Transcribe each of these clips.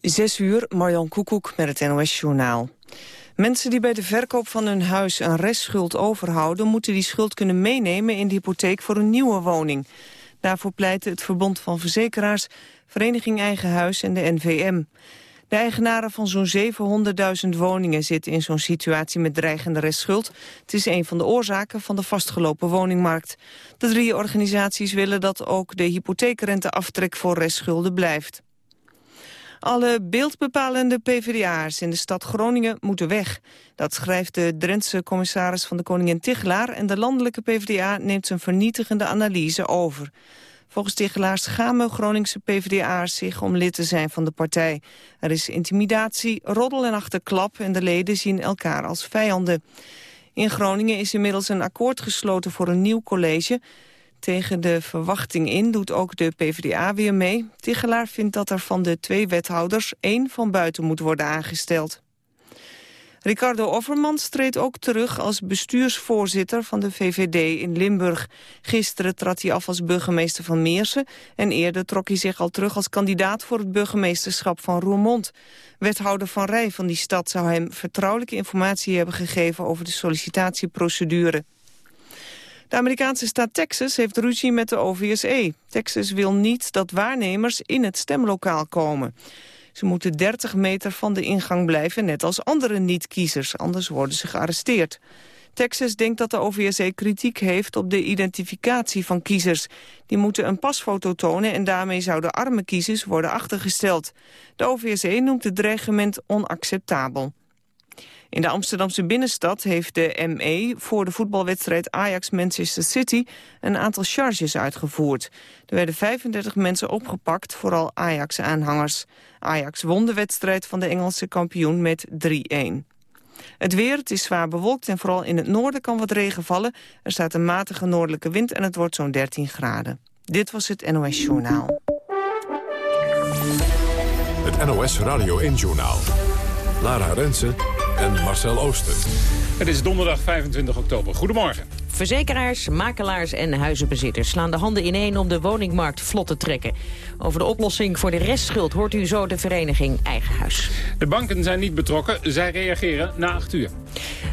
Zes uur, Marjan Koekoek met het NOS-journaal. Mensen die bij de verkoop van hun huis een restschuld overhouden... moeten die schuld kunnen meenemen in de hypotheek voor een nieuwe woning. Daarvoor pleiten het Verbond van Verzekeraars, Vereniging Eigen Huis en de NVM. De eigenaren van zo'n 700.000 woningen zitten in zo'n situatie met dreigende restschuld. Het is een van de oorzaken van de vastgelopen woningmarkt. De drie organisaties willen dat ook de hypotheekrenteaftrek voor restschulden blijft. Alle beeldbepalende PvdA'ers in de stad Groningen moeten weg. Dat schrijft de Drentse commissaris van de Koningin Tichelaar... en de landelijke PvdA neemt zijn vernietigende analyse over. Volgens Tichelaar schamen Groningse PvdA'ers zich om lid te zijn van de partij. Er is intimidatie, roddel en achterklap en de leden zien elkaar als vijanden. In Groningen is inmiddels een akkoord gesloten voor een nieuw college... Tegen de verwachting in doet ook de PvdA weer mee. Tichelaar vindt dat er van de twee wethouders één van buiten moet worden aangesteld. Ricardo Offermans treedt ook terug als bestuursvoorzitter van de VVD in Limburg. Gisteren trad hij af als burgemeester van Meersen... en eerder trok hij zich al terug als kandidaat voor het burgemeesterschap van Roermond. Wethouder Van Rij van die stad zou hem vertrouwelijke informatie hebben gegeven over de sollicitatieprocedure. De Amerikaanse staat Texas heeft ruzie met de OVSE. Texas wil niet dat waarnemers in het stemlokaal komen. Ze moeten 30 meter van de ingang blijven, net als andere niet-kiezers. Anders worden ze gearresteerd. Texas denkt dat de OVSE kritiek heeft op de identificatie van kiezers. Die moeten een pasfoto tonen en daarmee zouden arme kiezers worden achtergesteld. De OVSE noemt het dreigement onacceptabel. In de Amsterdamse binnenstad heeft de ME voor de voetbalwedstrijd Ajax-Manchester City een aantal charges uitgevoerd. Er werden 35 mensen opgepakt, vooral Ajax-aanhangers. Ajax won de wedstrijd van de Engelse kampioen met 3-1. Het weer, het is zwaar bewolkt en vooral in het noorden kan wat regen vallen. Er staat een matige noordelijke wind en het wordt zo'n 13 graden. Dit was het NOS Journaal. Het NOS Radio 1-journaal. Lara Rensen en Marcel Ooster. Het is donderdag 25 oktober. Goedemorgen. Verzekeraars, makelaars en huizenbezitters slaan de handen ineen om de woningmarkt vlot te trekken. Over de oplossing voor de restschuld hoort u zo de vereniging Eigen Huis. De banken zijn niet betrokken, zij reageren na acht uur.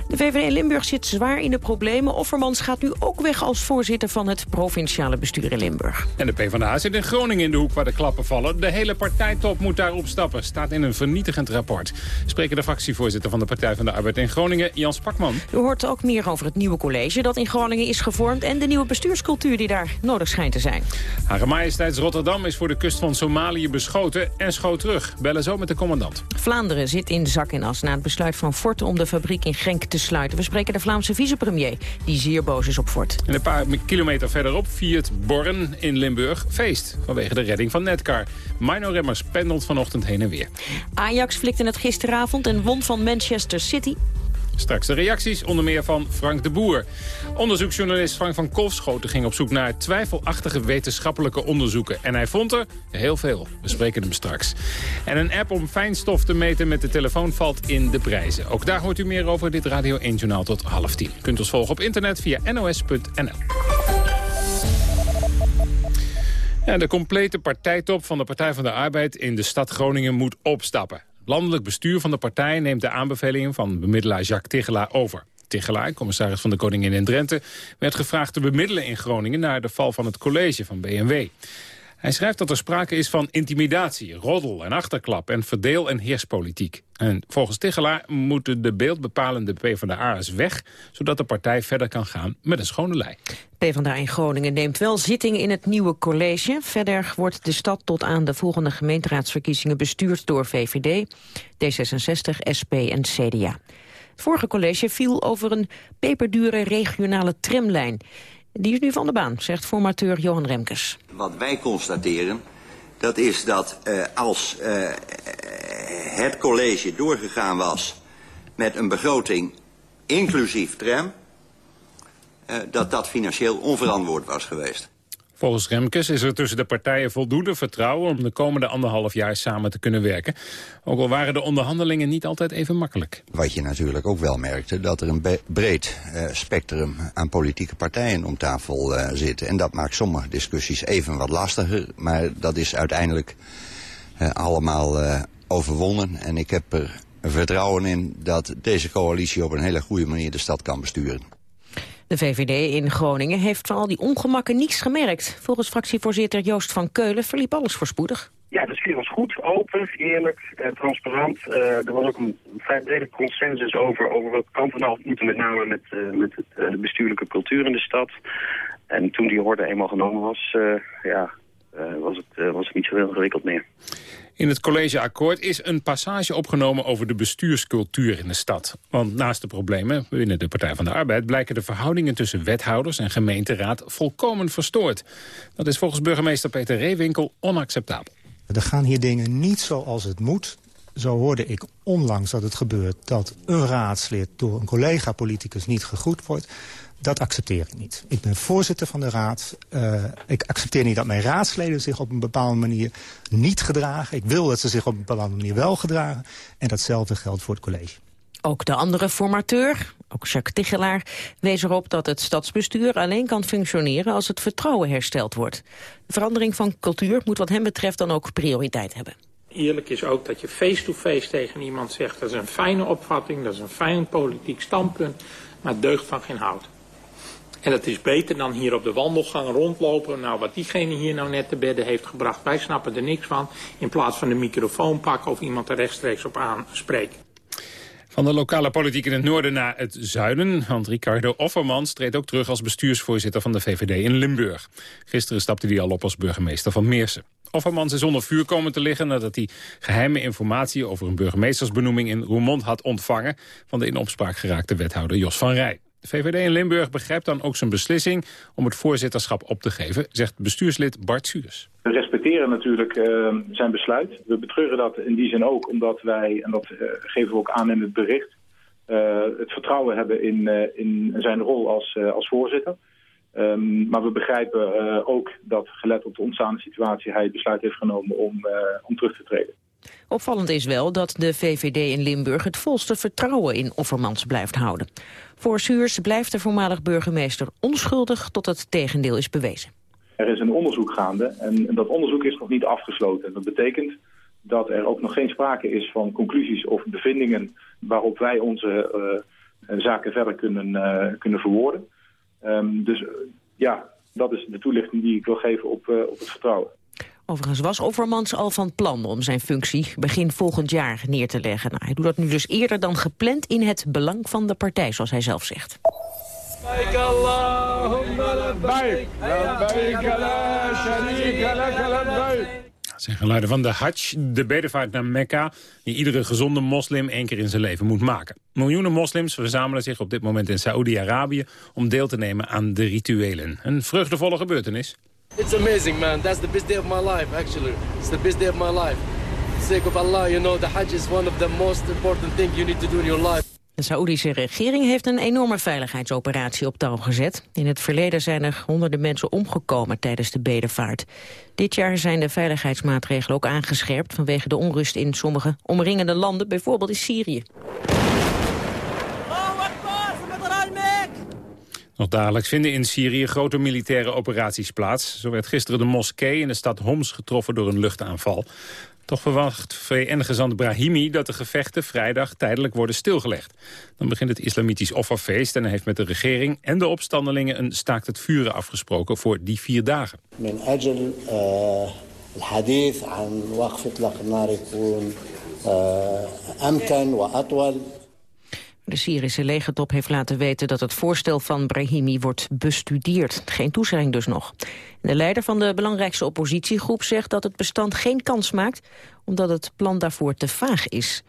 De VVD Limburg zit zwaar in de problemen. Offermans gaat nu ook weg als voorzitter van het provinciale bestuur in Limburg. En de PvdA zit in Groningen in de hoek waar de klappen vallen. De hele partijtop moet daar opstappen, staat in een vernietigend rapport. Spreken de fractievoorzitter van de Partij van de Arbeid in Groningen, Jans Pakman. U hoort ook meer over het nieuwe college dat in Groningen is gevormd... en de nieuwe bestuurscultuur die daar nodig schijnt te zijn. Hare Majesteits Rotterdam is voor de kust van Somalië beschoten en schoot terug. Bellen zo met de commandant. Vlaanderen zit in zak en as na het besluit van Fort om de fabriek in Genk te sluiten. We spreken de Vlaamse vicepremier, die zeer boos is op Fort. En een paar kilometer verderop viert Born in Limburg feest... vanwege de redding van Netcar. Mino Remmers pendelt vanochtend heen en weer. Ajax flikte het gisteravond en won van Manchester City. Straks de reacties, onder meer van Frank de Boer. Onderzoeksjournalist Frank van Kolfschoten ging op zoek naar twijfelachtige wetenschappelijke onderzoeken. En hij vond er heel veel. We spreken hem straks. En een app om fijnstof te meten met de telefoon valt in de prijzen. Ook daar hoort u meer over dit Radio 1 Journaal tot half tien. Kunt ons volgen op internet via nos.nl. De complete partijtop van de Partij van de Arbeid in de stad Groningen moet opstappen. Landelijk bestuur van de partij neemt de aanbevelingen van bemiddelaar Jacques Tigelaar over. Tigelaar, commissaris van de Koningin in Drenthe, werd gevraagd te bemiddelen in Groningen naar de val van het college van BMW. Hij schrijft dat er sprake is van intimidatie, roddel en achterklap en verdeel- en heerspolitiek. En volgens Tichelaar moeten de beeldbepalende PvdA'ers weg... zodat de partij verder kan gaan met een schone lei. PvdA in Groningen neemt wel zitting in het nieuwe college. Verder wordt de stad tot aan de volgende gemeenteraadsverkiezingen bestuurd door VVD, D66, SP en CDA. Het vorige college viel over een peperdure regionale tramlijn. Die is nu van de baan, zegt formateur Johan Remkes. Wat wij constateren, dat is dat uh, als uh, het college doorgegaan was met een begroting inclusief tram... Uh, dat dat financieel onverantwoord was geweest. Volgens Remkes is er tussen de partijen voldoende vertrouwen... om de komende anderhalf jaar samen te kunnen werken. Ook al waren de onderhandelingen niet altijd even makkelijk. Wat je natuurlijk ook wel merkte... dat er een breed uh, spectrum aan politieke partijen om tafel uh, zit. En dat maakt sommige discussies even wat lastiger. Maar dat is uiteindelijk uh, allemaal overwonnen. En ik heb er vertrouwen in dat deze coalitie op een hele goede manier de stad kan besturen. De VVD in Groningen heeft van al die ongemakken niets gemerkt. Volgens fractievoorzitter Joost van Keulen verliep alles voorspoedig. Ja, de sfeer was goed, open, eerlijk, eh, transparant. Uh, er was ook een vrij brede consensus over, over wat kan nou moeten, met name met, uh, met het, de bestuurlijke cultuur in de stad. En toen die orde eenmaal genomen was, ja, was, het, was het niet zo heel ingewikkeld meer. In het collegeakkoord is een passage opgenomen over de bestuurscultuur in de stad. Want naast de problemen binnen de Partij van de Arbeid... blijken de verhoudingen tussen wethouders en gemeenteraad volkomen verstoord. Dat is volgens burgemeester Peter Reewinkel onacceptabel. Er gaan hier dingen niet zoals het moet. Zo hoorde ik onlangs dat het gebeurt dat een raadslid door een collega-politicus niet gegroet wordt. Dat accepteer ik niet. Ik ben voorzitter van de raad. Uh, ik accepteer niet dat mijn raadsleden zich op een bepaalde manier niet gedragen. Ik wil dat ze zich op een bepaalde manier wel gedragen. En datzelfde geldt voor het college. Ook de andere formateur, ook Jacques Tichelaar, wees erop dat het stadsbestuur alleen kan functioneren als het vertrouwen hersteld wordt. De verandering van cultuur moet wat hem betreft dan ook prioriteit hebben. Eerlijk is ook dat je face-to-face tegen iemand zegt... dat is een fijne opvatting, dat is een fijn politiek standpunt... maar deugt van geen hout. En dat is beter dan hier op de wandelgang rondlopen. Nou, wat diegene hier nou net te bedden heeft gebracht, wij snappen er niks van. In plaats van de microfoon pakken of iemand er rechtstreeks op aanspreken. Van de lokale politiek in het noorden naar het zuiden. Want Ricardo Offermans treedt ook terug als bestuursvoorzitter van de VVD in Limburg. Gisteren stapte hij al op als burgemeester van Meersen. Offermans is onder vuur komen te liggen nadat hij geheime informatie over een burgemeestersbenoeming in Roermond had ontvangen van de in opspraak geraakte wethouder Jos van Rij. De VVD in Limburg begrijpt dan ook zijn beslissing om het voorzitterschap op te geven, zegt bestuurslid Bart Suurs. We respecteren natuurlijk uh, zijn besluit. We betreuren dat in die zin ook omdat wij, en dat uh, geven we ook aan in het bericht, uh, het vertrouwen hebben in, in zijn rol als, als voorzitter. Um, maar we begrijpen ook dat gelet op de ontstaande situatie hij het besluit heeft genomen om, om terug te treden. Opvallend is wel dat de VVD in Limburg het volste vertrouwen in Offermans blijft houden. Voor Suurs blijft de voormalig burgemeester onschuldig tot het tegendeel is bewezen. Er is een onderzoek gaande en dat onderzoek is nog niet afgesloten. Dat betekent dat er ook nog geen sprake is van conclusies of bevindingen waarop wij onze uh, zaken verder kunnen, uh, kunnen verwoorden. Um, dus uh, ja, dat is de toelichting die ik wil geven op, op het vertrouwen. Overigens was Overmans al van plan om zijn functie begin volgend jaar neer te leggen. Nou, hij doet dat nu dus eerder dan gepland in het belang van de partij, zoals hij zelf zegt. Dat zijn geluiden van de Hajj, de bedevaart naar Mekka... die iedere gezonde moslim één keer in zijn leven moet maken. Miljoenen moslims verzamelen zich op dit moment in Saoedi-Arabië... om deel te nemen aan de rituelen. Een vreugdevolle gebeurtenis. It's amazing, man. That's the best day of my life, actually. It's the best day of my life. For the sake of Allah, you know, the Hajj is one of the most important things you need to do in your life. De Saoedische regering heeft een enorme veiligheidsoperatie op touw gezet. In het verleden zijn er honderden mensen omgekomen tijdens de bedevaart. Dit jaar zijn de veiligheidsmaatregelen ook aangescherpt... vanwege de onrust in sommige omringende landen, bijvoorbeeld in Syrië. Nog dagelijks vinden in Syrië grote militaire operaties plaats. Zo werd gisteren de moskee in de stad Homs getroffen door een luchtaanval. Toch verwacht VN-gezant Brahimi dat de gevechten vrijdag tijdelijk worden stilgelegd. Dan begint het islamitisch offerfeest en hij heeft met de regering en de opstandelingen een staakt het vuren afgesproken voor die vier dagen. De Syrische legertop heeft laten weten dat het voorstel van Brahimi wordt bestudeerd. Geen toezegging dus nog. De leider van de belangrijkste oppositiegroep zegt dat het bestand geen kans maakt... omdat het plan daarvoor te vaag is.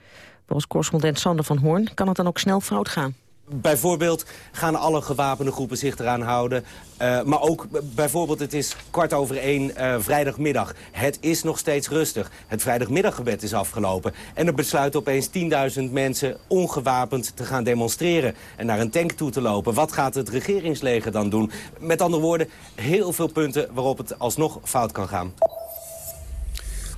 Volgens correspondent Sander van Hoorn kan het dan ook snel fout gaan. Bijvoorbeeld gaan alle gewapende groepen zich eraan houden. Uh, maar ook bijvoorbeeld, het is kwart over één uh, vrijdagmiddag. Het is nog steeds rustig. Het vrijdagmiddaggebed is afgelopen. En er besluiten opeens 10.000 mensen ongewapend te gaan demonstreren. En naar een tank toe te lopen. Wat gaat het regeringsleger dan doen? Met andere woorden, heel veel punten waarop het alsnog fout kan gaan.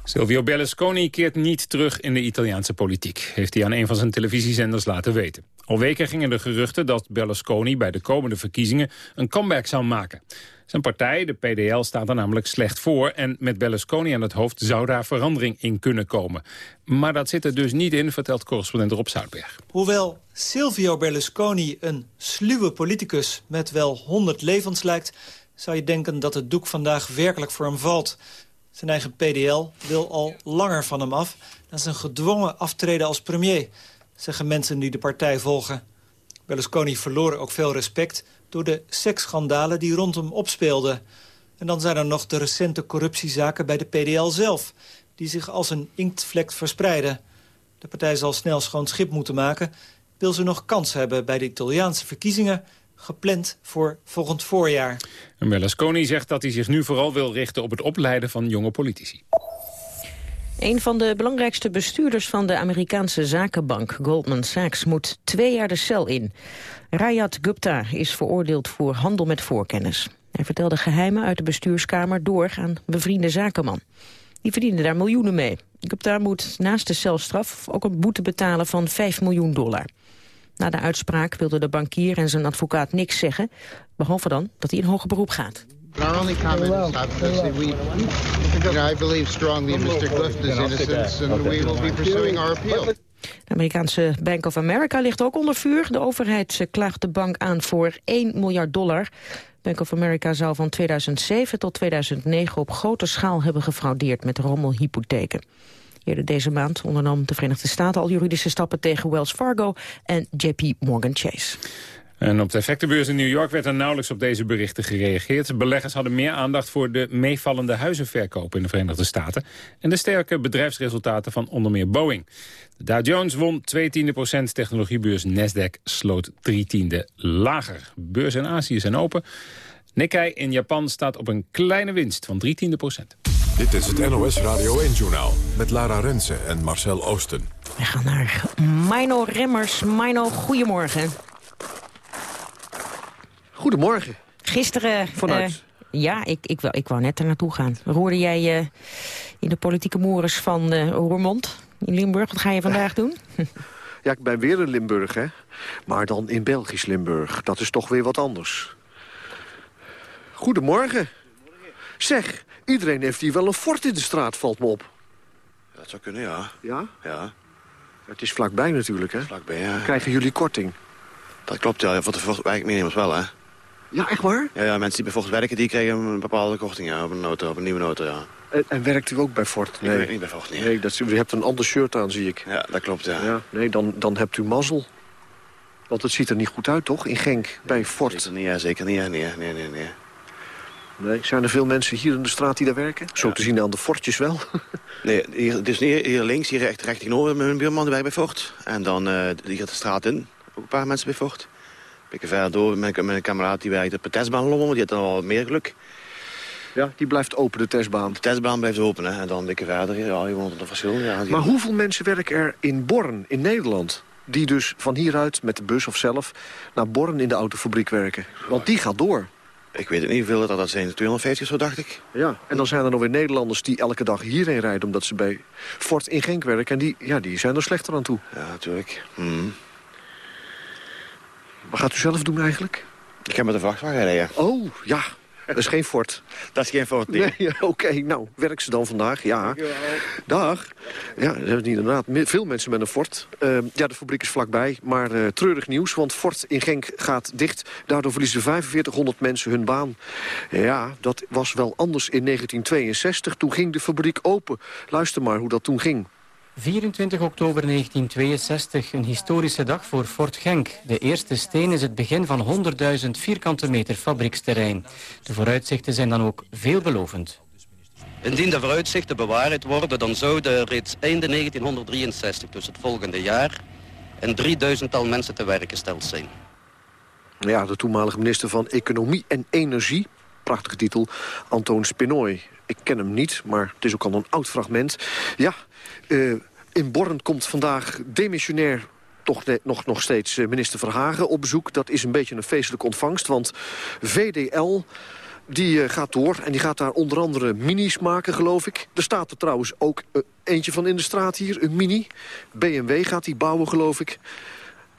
Silvio Berlusconi keert niet terug in de Italiaanse politiek. Heeft hij aan een van zijn televisiezenders laten weten. Al weken gingen de geruchten dat Berlusconi bij de komende verkiezingen een comeback zou maken. Zijn partij, de PDL, staat er namelijk slecht voor... en met Berlusconi aan het hoofd zou daar verandering in kunnen komen. Maar dat zit er dus niet in, vertelt correspondent Rob Zoutberg. Hoewel Silvio Berlusconi een sluwe politicus met wel 100 levens lijkt... zou je denken dat het doek vandaag werkelijk voor hem valt. Zijn eigen PDL wil al langer van hem af. Is een gedwongen aftreden als premier, zeggen mensen die de partij volgen. Berlusconi verloor ook veel respect door de seksschandalen die rond hem opspeelden. En dan zijn er nog de recente corruptiezaken bij de PDL zelf... die zich als een inktvlek verspreiden. De partij zal snel schoon schip moeten maken... wil ze nog kans hebben bij de Italiaanse verkiezingen gepland voor volgend voorjaar. En Berlusconi zegt dat hij zich nu vooral wil richten op het opleiden van jonge politici. Een van de belangrijkste bestuurders van de Amerikaanse zakenbank Goldman Sachs moet twee jaar de cel in. Rayat Gupta is veroordeeld voor handel met voorkennis. Hij vertelde geheimen uit de bestuurskamer door aan bevriende zakenman. Die verdiende daar miljoenen mee. Gupta moet naast de celstraf ook een boete betalen van 5 miljoen dollar. Na de uitspraak wilden de bankier en zijn advocaat niks zeggen... behalve dan dat hij in hoger beroep gaat. Our only comment is obviously we, you know, I believe strongly in Mr. Clifton's innocence and we will be pursuing our appeal. De Amerikaanse Bank of America ligt ook onder vuur. De overheid klaagt de bank aan voor 1 miljard dollar. Bank of America zou van 2007 tot 2009 op grote schaal hebben gefraudeerd met rommelhypotheken. Eerder deze maand ondernam de Verenigde Staten al juridische stappen tegen Wells Fargo en JP Morgan Chase. En op de effectenbeurs in New York werd er nauwelijks op deze berichten gereageerd. Beleggers hadden meer aandacht voor de meevallende huizenverkoop in de Verenigde Staten... en de sterke bedrijfsresultaten van onder meer Boeing. De Dow Jones won 2 tiende procent, technologiebeurs Nasdaq sloot 3 tiende lager. Beurs in Azië zijn open. Nikkei in Japan staat op een kleine winst van 3 tiende procent. Dit is het NOS Radio 1-journaal met Lara Rensen en Marcel Oosten. We gaan naar Mino Remmers. Mino, goedemorgen. Goedemorgen. Gisteren... Vanuit? Uh, ja, ik, ik, ik wou net er naartoe gaan. Roerde jij uh, in de politieke moeres van uh, Roermond in Limburg? Wat ga je vandaag doen? ja, ik ben weer in Limburg, hè. Maar dan in Belgisch Limburg. Dat is toch weer wat anders. Goedemorgen. Zeg, iedereen heeft hier wel een fort in de straat, valt me op. Dat zou kunnen, ja. Ja? Ja. Het is vlakbij natuurlijk, hè? Vlakbij, ja. Krijgen jullie korting? Dat klopt, ja. Voor de werknemers wel, hè. Ja, echt waar? Ja, ja, mensen die bij werken, die kregen een bepaalde korting ja, op, een auto, op een nieuwe auto, ja. En, en werkt u ook bij Fort? Nee, ik werk niet bij Fort, nee. Nee, dat, u hebt een ander shirt aan, zie ik. Ja, dat klopt, ja. ja nee, dan, dan hebt u mazzel. Want het ziet er niet goed uit, toch? In Genk, bij Fort. Zeker niet, ja, zeker niet, nee, nee, nee, nee. Nee, zijn er veel mensen hier in de straat die daar werken? Zo Ja. te zien aan de fortjes wel. Nee, hier, dus hier, hier links, hier recht, recht tegenover mijn buurman die werkt bij Fort. En dan eh die gaat de straat in, ook een paar mensen bij Fort. Een beetje verder door, mijn, mijn kameraad die werkt op de testbaan Lommel, die had dan al wat meer geluk. Ja, die blijft open, de testbaan. De testbaan blijft open, hè. En dan een beetje verder, ja, je woont op een verschil. Ja, Maar hoeveel mensen werken er in Born, in Nederland? Die dus van hieruit, met de bus of zelf, naar Born in de autofabriek werken. Want die gaat door. Ik weet het niet hoeveel dat, dat zijn, 250 of zo, dacht ik. Ja, en dan zijn er nog weer Nederlanders die elke dag hierheen rijden... omdat ze bij Fort in Genk werken. En die, ja, die zijn er slechter aan toe. Ja, natuurlijk. Hmm. Wat gaat u zelf doen eigenlijk? Ik heb met de vrachtwagen rijden. Oh, ja. Dat is geen Fort. Dat is geen Fort, nee. Nee, oké. Nou, werk ze dan vandaag? Ja. Dag. Ja, dat hebben inderdaad veel mensen met een Fort. Eh, ja, de fabriek is vlakbij, maar eh, treurig nieuws. Want Fort in Genk gaat dicht. Daardoor verliezen 4500 mensen hun baan. Ja, dat was wel anders in 1962. Toen ging de fabriek open. Luister maar hoe dat toen ging. 24 oktober 1962, een historische dag voor Fort Genk. De eerste steen is het begin van 100.000 vierkante meter fabrieksterrein. De vooruitzichten zijn dan ook veelbelovend. Indien de vooruitzichten bewaarheid worden, dan zouden reeds einde 1963, dus het volgende jaar, een 3000-tal mensen te werk gesteld zijn. Ja, de toenmalige minister van Economie en Energie. Prachtige titel, Antoon Spinoy. Ik ken hem niet, maar het is ook al een oud fragment. Ja, eh, in Born komt vandaag demissionair toch nog, nog steeds eh, minister Verhagen op bezoek. Dat is een beetje een feestelijke ontvangst, want VDL... Die eh, gaat door en die gaat daar onder andere minis maken, geloof ik. Er staat er trouwens ook eh, eentje van in de straat hier, een mini. BMW gaat die bouwen, geloof ik.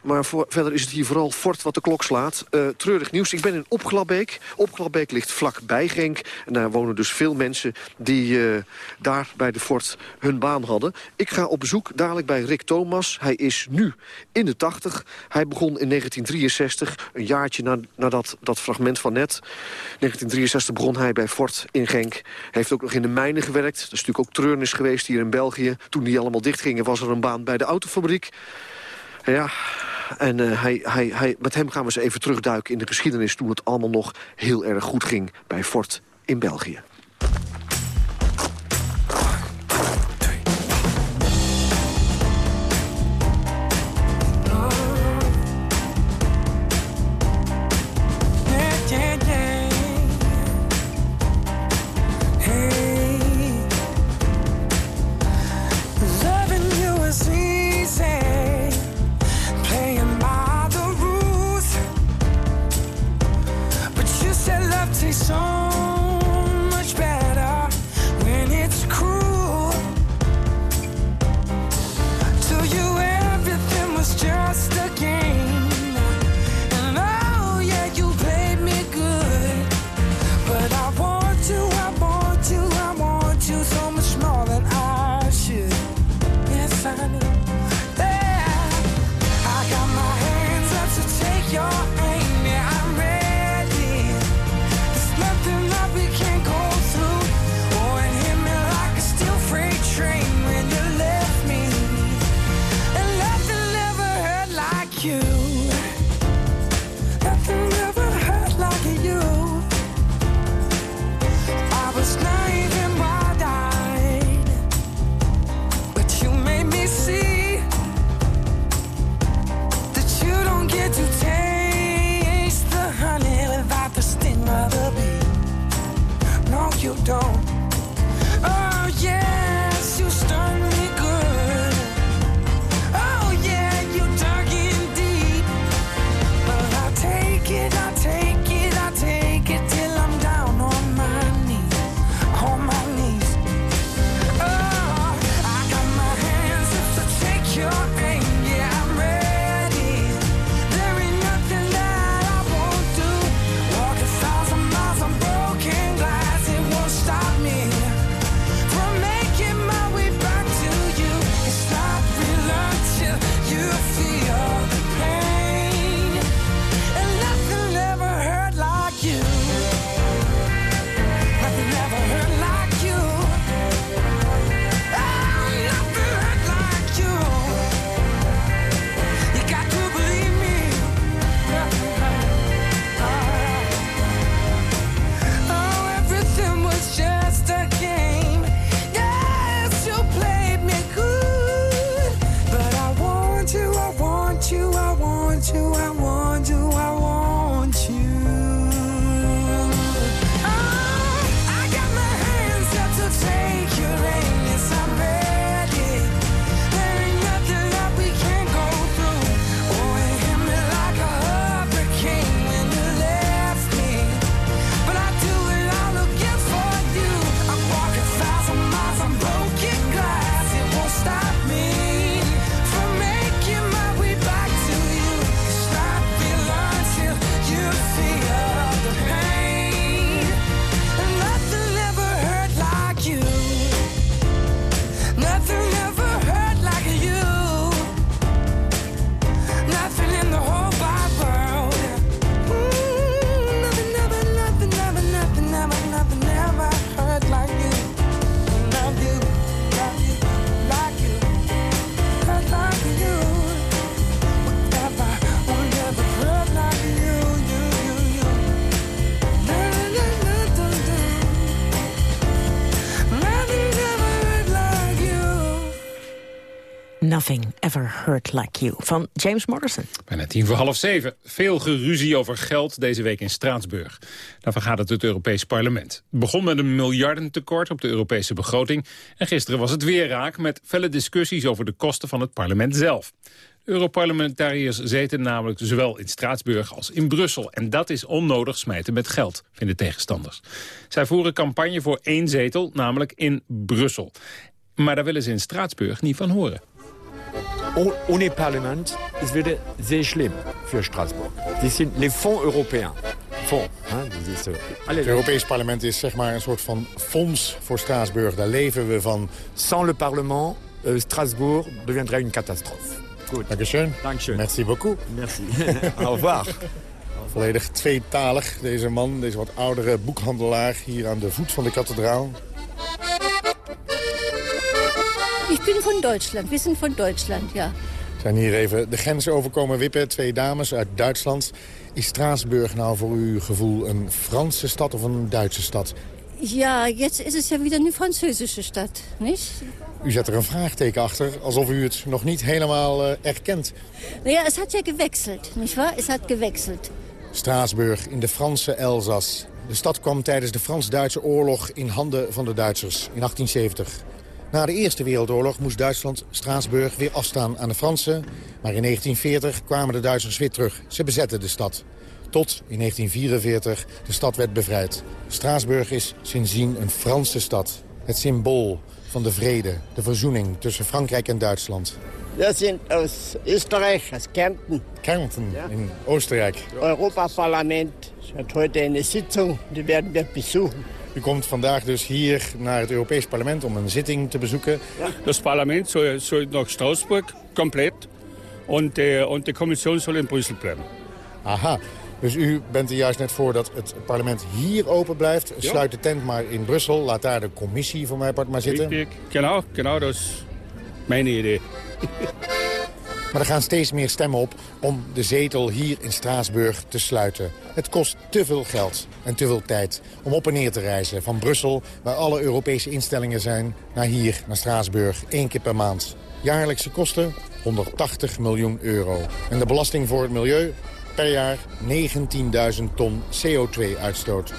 Maar verder is het hier vooral fort wat de klok slaat. Uh, treurig nieuws. Ik ben in Opglabbeek. Opglabbeek ligt vlakbij Genk. En daar wonen dus veel mensen die uh, daar bij de fort hun baan hadden. Ik ga op bezoek dadelijk bij Rick Thomas. Hij is nu in de 80. Hij begon in 1963, een jaartje na, nadat dat fragment van net. 1963 begon hij bij Fort in Genk. Hij heeft ook nog in de mijnen gewerkt. Dat is natuurlijk ook treurnis geweest hier in België. Toen die allemaal dichtgingen was er een baan bij de autofabriek. Ja, en hij, met hem gaan we eens even terugduiken in de geschiedenis... toen het allemaal nog heel erg goed ging bij Fort in België. Nothing Ever Hurt Like You van James Morrison. Bijna tien voor half zeven. Veel geruzie over geld deze week in Straatsburg. Daarvan gaat het het Europees Parlement. Het begon met een miljardentekort op de Europese begroting. En gisteren was het weer raak met felle discussies over de kosten van het parlement zelf. Europarlementariërs zeten namelijk zowel in Straatsburg als in Brussel. En dat is onnodig smijten met geld, vinden tegenstanders. Zij voeren campagne voor één zetel, namelijk in Brussel. Maar daar willen ze in Straatsburg niet van horen. Oh- ohne Parlament, es würde sehr schlimm für Straßburg. Das sind les fonds européens. Fonds, hè, dat is. Het Europees Parlement is zeg maar een soort van fonds voor Straatsburg. Daar leven we van. Sans le Parlement, euh, Strasbourg deviendrait une catastrophe. Goed. Dankeschön. Dankeschön. Merci beaucoup. Merci. Au revoir. Volledig tweetalig, deze man, deze wat oudere boekhandelaar... hier aan de voet van de kathedraal. Ich bin von Deutschland. Wir sind von Deutschland, ja. zijn hier even de grens overkomen wippen. Twee dames uit Duitsland. Is Straatsburg nou voor uw gevoel een Franse stad of een Duitse stad? Ja, jetzt ist es ja wieder eine französische Stadt, nicht? U zet er een vraagteken achter, alsof u het nog niet helemaal eh, erkent. Naja, es hat ja gewechselt, nicht wahr? Es hat gewechselt. Straatsburg in de Franse Elzas. De stad kwam tijdens de Frans-Duitse oorlog in handen van de Duitsers in 1870. Na de Eerste Wereldoorlog moest Duitsland Straatsburg weer afstaan aan de Fransen. Maar in 1940 kwamen de Duitsers weer terug. Ze bezetten de stad. Tot in 1944 de stad werd bevrijd. Straatsburg is sindsdien een Franse stad. Het symbool van de vrede, de verzoening tussen Frankrijk en Duitsland. Wir sind aus Österreich, aus Kärnten. Kärnten in Oostenrijk. Europaparlament hat heute eine Sitzung, die werden wir besuchen. U komt vandaag dus hier naar het Europees Parlement om een zitting te bezoeken. Das Parlament soll, soll nach Straßburg komplett und, äh, und die Kommission soll in Brüssel bleiben. Aha, dus u bent er juist net voor dat het parlement hier open blijft. Sluit de tent maar in Brussel. Laat daar de commissie voor mij part maar zitten. Richtig, genau, genau, das ist meine Idee. Maar er gaan steeds meer stemmen op om de zetel hier in Straatsburg te sluiten. Het kost te veel geld en te veel tijd om op en neer te reizen. Van Brussel, waar alle Europese instellingen zijn, naar hier, naar Straatsburg, één keer per maand. Jaarlijkse kosten 180 miljoen euro. En de belasting voor het milieu per jaar 19.000 ton CO2-uitstoot.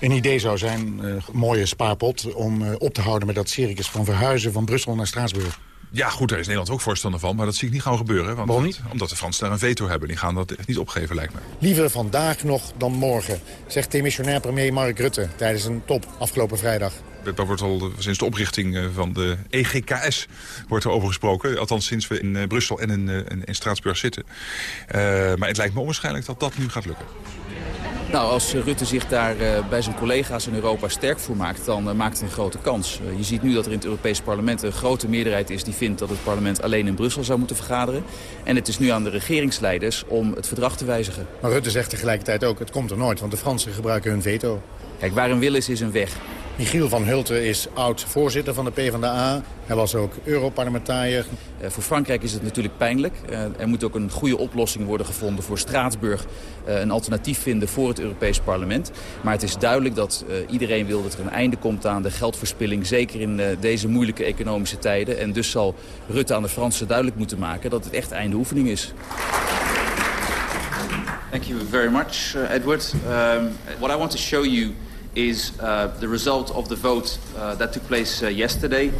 Een idee zou zijn, een mooie spaarpot, om eh, op te houden met dat circus van verhuizen van Brussel naar Straatsburg. Ja, goed, daar is Nederland ook voorstander van, maar dat zie ik niet gauw gebeuren. Want Waarom niet? Omdat de Fransen daar een veto hebben. Die gaan dat echt niet opgeven, lijkt me. Liever vandaag nog dan morgen, zegt demissionair premier Mark Rutte tijdens een top afgelopen vrijdag. Daar wordt al eh, sinds de oprichting eh, van de EGKS wordt er over gesproken. Althans sinds we in eh, Brussel en in, in, in Straatsburg zitten. Uh, maar het lijkt me onwaarschijnlijk dat dat nu gaat lukken. Nou, als Rutte zich daar uh, bij zijn collega's in Europa sterk voor maakt, dan uh, maakt het een grote kans. Uh, je ziet nu dat er in het Europees Parlement een grote meerderheid is die vindt dat het parlement alleen in Brussel zou moeten vergaderen. En het is nu aan de regeringsleiders om het verdrag te wijzigen. Maar Rutte zegt tegelijkertijd ook, het komt er nooit, want de Fransen gebruiken hun veto. Kijk, waar een wil is, is een weg. Michiel van Hulten is oud-voorzitter van de PvdA. Hij was ook Europarlementariër. Uh, voor Frankrijk is het natuurlijk pijnlijk. Uh, er moet ook een goede oplossing worden gevonden voor Straatsburg. Uh, een alternatief vinden voor het Europees Parlement. Maar het is duidelijk dat iedereen wil dat er een einde komt aan de geldverspilling. Zeker in deze moeilijke economische tijden. En dus zal Rutte aan de Fransen duidelijk moeten maken dat het echt einde oefening is. Thank you very much, Edward. Um, what I want to show you is uh, the result of the vote uh, that took place uh, yesterday.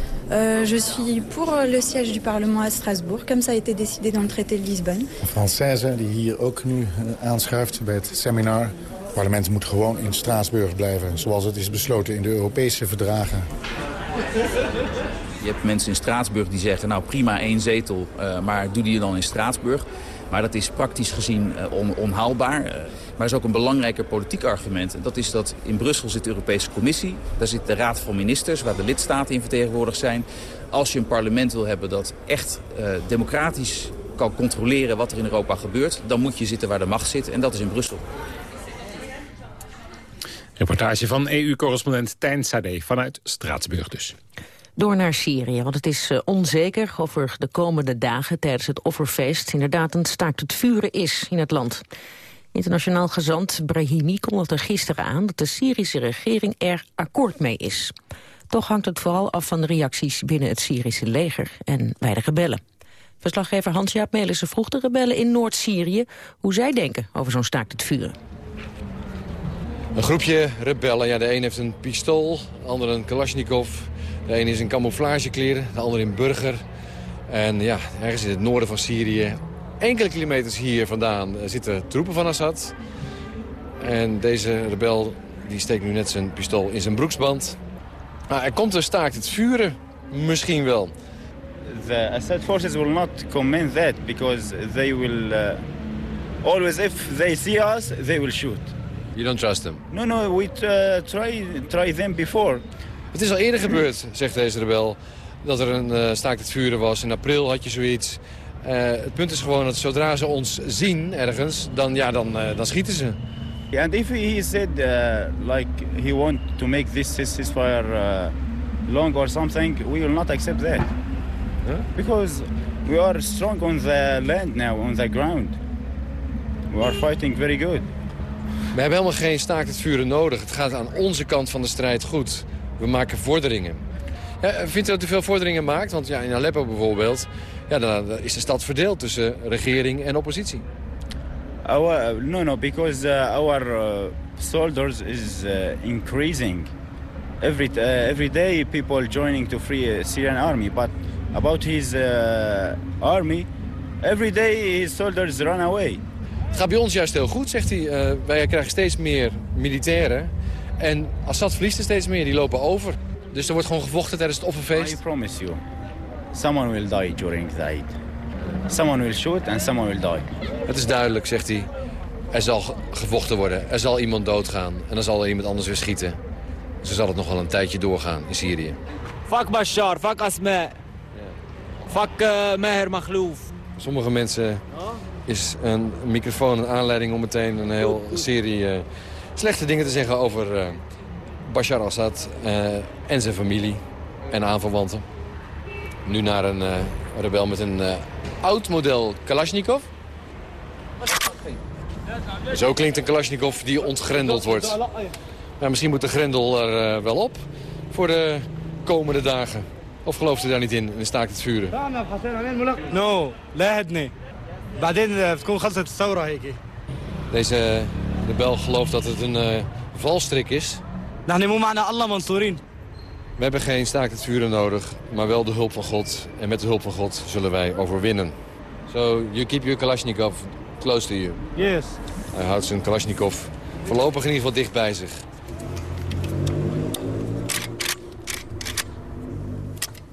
je suis pour le siège du Parlement à Strasbourg, comme ça a été décidé dans le traité de Lisbonne. Een Française die hier ook nu aanschuift bij het seminar. Het parlement moet gewoon in Straatsburg blijven, zoals het is besloten in de Europese verdragen. Je hebt mensen in Straatsburg die zeggen, nou prima één zetel, uh, maar doe die dan in Straatsburg. Maar dat is praktisch gezien on, onhaalbaar. Uh, maar is ook een belangrijker politiek argument. En dat is dat in Brussel zit de Europese Commissie. Daar zit de Raad van Ministers, waar de lidstaten in vertegenwoordigd zijn. Als je een parlement wil hebben dat echt uh, democratisch kan controleren wat er in Europa gebeurt... dan moet je zitten waar de macht zit. En dat is in Brussel. Reportage van EU-correspondent Tijn Sade vanuit Straatsburg dus. Door naar Syrië, want het is uh, onzeker of er de komende dagen tijdens het offerfeest inderdaad een staakt het vuren is in het land. Internationaal gezant Brahimi kondigde gisteren aan dat de Syrische regering er akkoord mee is. Toch hangt het vooral af van de reacties binnen het Syrische leger en bij de rebellen. Verslaggever Hans-Jaap Melissen vroeg de rebellen in Noord-Syrië hoe zij denken over zo'n staakt het vuren. Een groepje rebellen, ja, de een heeft een pistool, de ander een kalasjnikov. De een is in camouflagekleren, de ander in burger. En ja, ergens in het noorden van Syrië, enkele kilometers hier vandaan, zitten troepen van Assad. En deze rebel die steekt nu net zijn pistool in zijn broeksband. Maar er komt een staakt het vuren, misschien wel. the Assad forces will not comment that because they will uh, always, if they see us, they will shoot. You don't trust them? No, no, we uh, try, try them before. Het is al eerder gebeurd, zegt deze rebel, dat er een uh, staakt het vuren was. In april had je zoiets. Uh, het punt is gewoon dat zodra ze ons zien ergens, dan, ja, dan, uh, dan schieten ze. Yeah, and if he said uh, like he want to make this ceasefire long or something, we will not accept that. Huh? Because we are strong on the land now, on the ground. We are fighting very good. We hebben helemaal geen staakt het vuren nodig. Het gaat aan onze kant van de strijd goed. We maken vorderingen. Ja, vindt u dat u veel vorderingen maakt? Want ja, in Aleppo bijvoorbeeld ja, dan is de stad verdeeld tussen regering en oppositie. Our, no, no, because uh, our soldiers is increasing. Every, every day people joining to free Syrian army. But about his army, every day his soldiers run away. Het gaat bij ons juist heel goed, zegt hij. Wij krijgen steeds meer militairen. En Assad verliest er steeds meer, die lopen over. Dus er wordt gewoon gevochten tijdens het offerfeest. I promise you. Someone will die during the Eid. Someone will shoot and someone will die. Het is duidelijk, zegt hij. Er zal gevochten worden. Er zal iemand doodgaan. En dan zal er iemand anders weer schieten. Zo zal het nog wel een tijdje doorgaan in Syrië. Fuck Bashar, fuck Asma. Fuck uh, Meher Maghlouf. Sommige mensen is een microfoon een aanleiding om meteen een heel serie uh, slechte dingen te zeggen over uh, Bashar Assad en zijn familie en aanverwanten. Nu naar een uh, rebel met een uh, oud model Kalashnikov. Zo klinkt een Kalashnikov die ontgrendeld wordt. Ja, misschien moet de grendel er uh, wel op voor de komende dagen. Of gelooft u daar niet in en staakt het vuren? No, لا هدني. بعدين بتكون خلصت الثورة هيك. Deze de bel gelooft dat het een eh, valstrik is. We hebben geen staakt het vuren nodig, maar wel de hulp van God. En met de hulp van God zullen wij overwinnen. So you keep your Kalashnikov close to you. Yes. Hij houdt zijn Kalashnikov voorlopig in ieder geval dicht bij zich.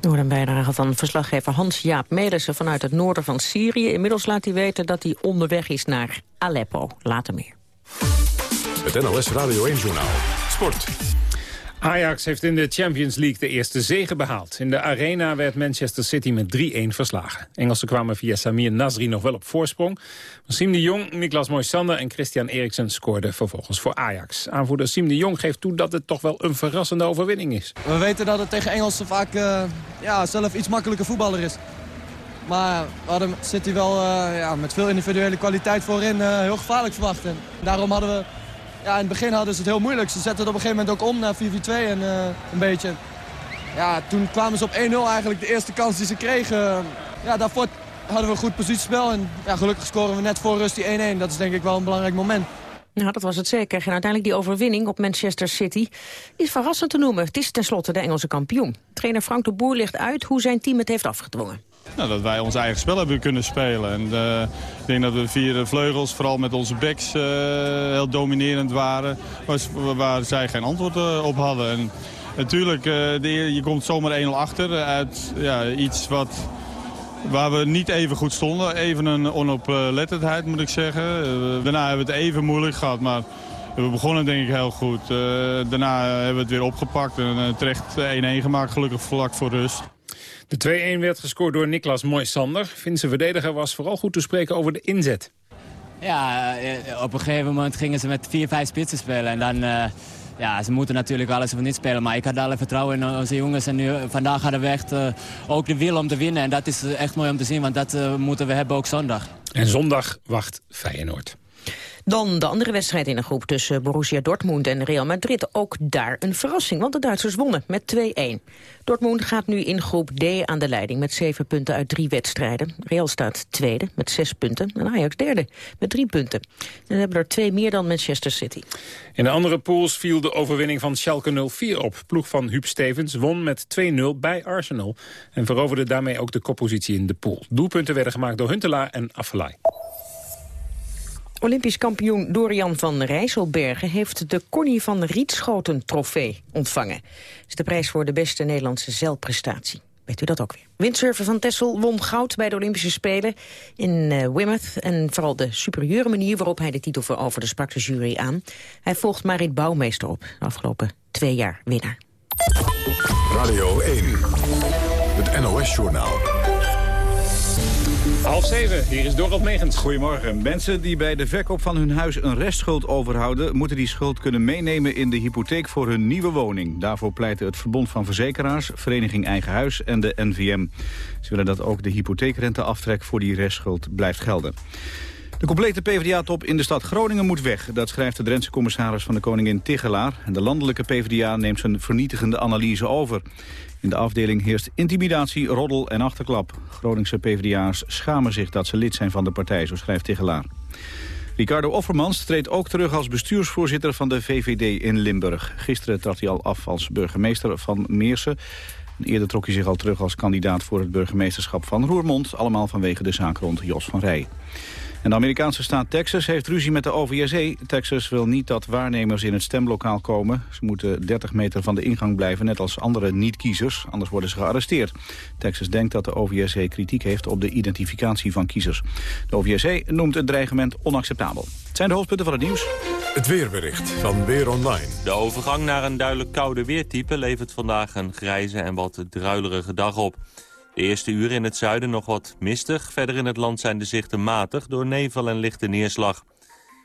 Door een bijdrage van verslaggever Hans-Jaap Melissen vanuit het noorden van Syrië. Inmiddels laat hij weten dat hij onderweg is naar Aleppo. Later meer. Het NLS Radio 1-journaal. Sport. Ajax heeft in de Champions League de eerste zege behaald. In de arena werd Manchester City met 3-1 verslagen. Engelsen kwamen via Samir Nasri nog wel op voorsprong. Siem de Jong, Niklas Moisander en Christian Eriksen scoorden vervolgens voor Ajax. Aanvoerder Siem de Jong geeft toe dat het toch wel een verrassende overwinning is. We weten dat het tegen Engelsen vaak uh, ja, zelf iets makkelijker voetballer is. Maar we hadden City wel uh, ja, met veel individuele kwaliteit voorin uh, heel gevaarlijk verwacht. En daarom hadden we ja, in het begin hadden ze het heel moeilijk. Ze zetten het op een gegeven moment ook om naar 4-4-2 en uh, een beetje. Ja, toen kwamen ze op 1-0 eigenlijk de eerste kans die ze kregen. Ja, daarvoor hadden we een goed positiespel en ja, gelukkig scoren we net voor rust die 1-1. Dat is denk ik wel een belangrijk moment. Nou, dat was het zeker. En uiteindelijk die overwinning op Manchester City is verrassend te noemen. Het is tenslotte de Engelse kampioen. Trainer Frank de Boer legt uit hoe zijn team het heeft afgedwongen. Nou, dat wij ons eigen spel hebben kunnen spelen. En, uh, ik denk dat we via de vleugels, vooral met onze backs, uh, heel dominerend waren. Waar, waar zij geen antwoord uh, op hadden. En natuurlijk, de, je komt zomaar 1-0 achter uit ja, iets wat, waar we niet even goed stonden. Even een onoplettendheid moet ik zeggen. daarna hebben we het even moeilijk gehad, maar... We begonnen denk ik heel goed. daarna hebben we het weer opgepakt en terecht 1-1 gemaakt, gelukkig vlak voor rust. De 2-1 werd gescoord door Niklas Moisander. Finse verdediger was vooral goed te spreken over de inzet. Ja, op een gegeven moment gingen ze met 4-5 spitsen spelen. En dan, uh, ja, ze moeten natuurlijk alles of niet spelen. Maar ik had alle vertrouwen in onze jongens. En nu, vandaag hadden we echt uh, ook de wil om te winnen. En dat is echt mooi om te zien, want dat uh, moeten we hebben ook zondag. En zondag wacht Feyenoord. Dan de andere wedstrijd in de groep tussen Borussia Dortmund en Real Madrid. Ook daar een verrassing, want de Duitsers wonnen met 2-1. Dortmund gaat nu in groep D aan de leiding met zeven punten uit drie wedstrijden. Real staat tweede met zes punten en Ajax derde met drie punten. En hebben er twee meer dan Manchester City. In de andere pools viel de overwinning van Schalke 04 op. Ploeg van Huub Stevens won met 2-0 bij Arsenal en veroverde daarmee ook de koppositie in de pool. Doelpunten werden gemaakt door Huntelaar en Affelay. Olympisch kampioen Dorian van Rijsselbergen heeft de Connie van Rietschoten trofee ontvangen. Dat is de prijs voor de beste Nederlandse zeilprestatie. weet u dat ook weer. Windsurfer van Tessel won goud bij de Olympische Spelen in uh, Weymouth. En vooral de superieure manier waarop hij de titel veroverde sprak de jury aan. Hij volgt Marit Bouwmeester op, de afgelopen twee jaar winnaar. Radio 1, het NOS-journaal. Half zeven, hier is Dorot Megens. Goedemorgen. Mensen die bij de verkoop van hun huis een restschuld overhouden... moeten die schuld kunnen meenemen in de hypotheek voor hun nieuwe woning. Daarvoor pleiten het Verbond van Verzekeraars, Vereniging Eigen Huis en de NVM. Ze willen dat ook de hypotheekrenteaftrek voor die restschuld blijft gelden. De complete PvdA-top in de stad Groningen moet weg. Dat schrijft de Drentse commissaris van de Koningin Tigelaar. En de landelijke PvdA neemt zijn vernietigende analyse over. In de afdeling heerst intimidatie, roddel en achterklap. Groningse PvdA'ers schamen zich dat ze lid zijn van de partij, zo schrijft Tigelaar. Ricardo Offermans treedt ook terug als bestuursvoorzitter van de VVD in Limburg. Gisteren trad hij al af als burgemeester van Meersen. Eerder trok hij zich al terug als kandidaat voor het burgemeesterschap van Roermond. Allemaal vanwege de zaak rond Jos van Rij. En de Amerikaanse staat Texas heeft ruzie met de OVSE. Texas wil niet dat waarnemers in het stemlokaal komen. Ze moeten 30 meter van de ingang blijven, net als andere niet-kiezers. Anders worden ze gearresteerd. Texas denkt dat de OVSE kritiek heeft op de identificatie van kiezers. De OVSE noemt het dreigement onacceptabel. Het zijn de hoofdpunten van het nieuws. Het weerbericht van Weer Online. De overgang naar een duidelijk koude weertype levert vandaag een grijze en wat druilerige dag op. De eerste uren in het zuiden nog wat mistig. Verder in het land zijn de zichten matig door nevel en lichte neerslag.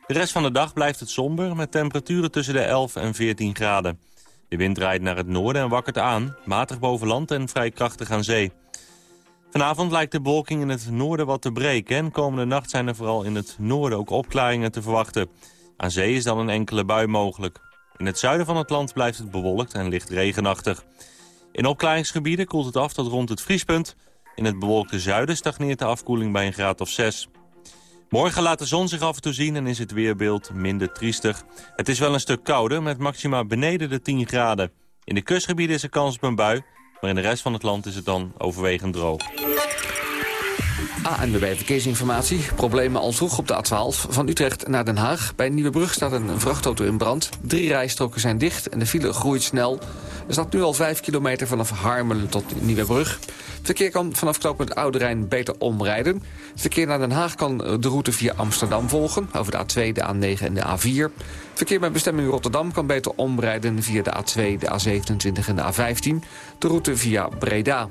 De rest van de dag blijft het somber met temperaturen tussen de 11 en 14 graden. De wind draait naar het noorden en wakkert aan, matig boven land en vrij krachtig aan zee. Vanavond lijkt de bewolking in het noorden wat te breken... en komende nacht zijn er vooral in het noorden ook opklaringen te verwachten. Aan zee is dan een enkele bui mogelijk. In het zuiden van het land blijft het bewolkt en licht regenachtig. In opklaringsgebieden koelt het af tot rond het vriespunt. In het bewolkte zuiden stagneert de afkoeling bij een graad of 6. Morgen laat de zon zich af en toe zien en is het weerbeeld minder triestig. Het is wel een stuk kouder met maxima beneden de 10 graden. In de kustgebieden is er kans op een bui, maar in de rest van het land is het dan overwegend droog. ANWB Verkeersinformatie. Problemen al vroeg op de A12 van Utrecht naar Den Haag. Bij Nieuwebrug staat een vrachtauto in brand. Drie rijstroken zijn dicht en de file groeit snel. Er staat nu al 5 kilometer vanaf Harmelen tot Nieuwebrug. Verkeer kan vanaf knooppunt Oude Rijn beter omrijden. Verkeer naar Den Haag kan de route via Amsterdam volgen... over de A2, de A9 en de A4. Verkeer met bestemming Rotterdam kan beter omrijden... via de A2, de A27 en de A15. De route via Breda.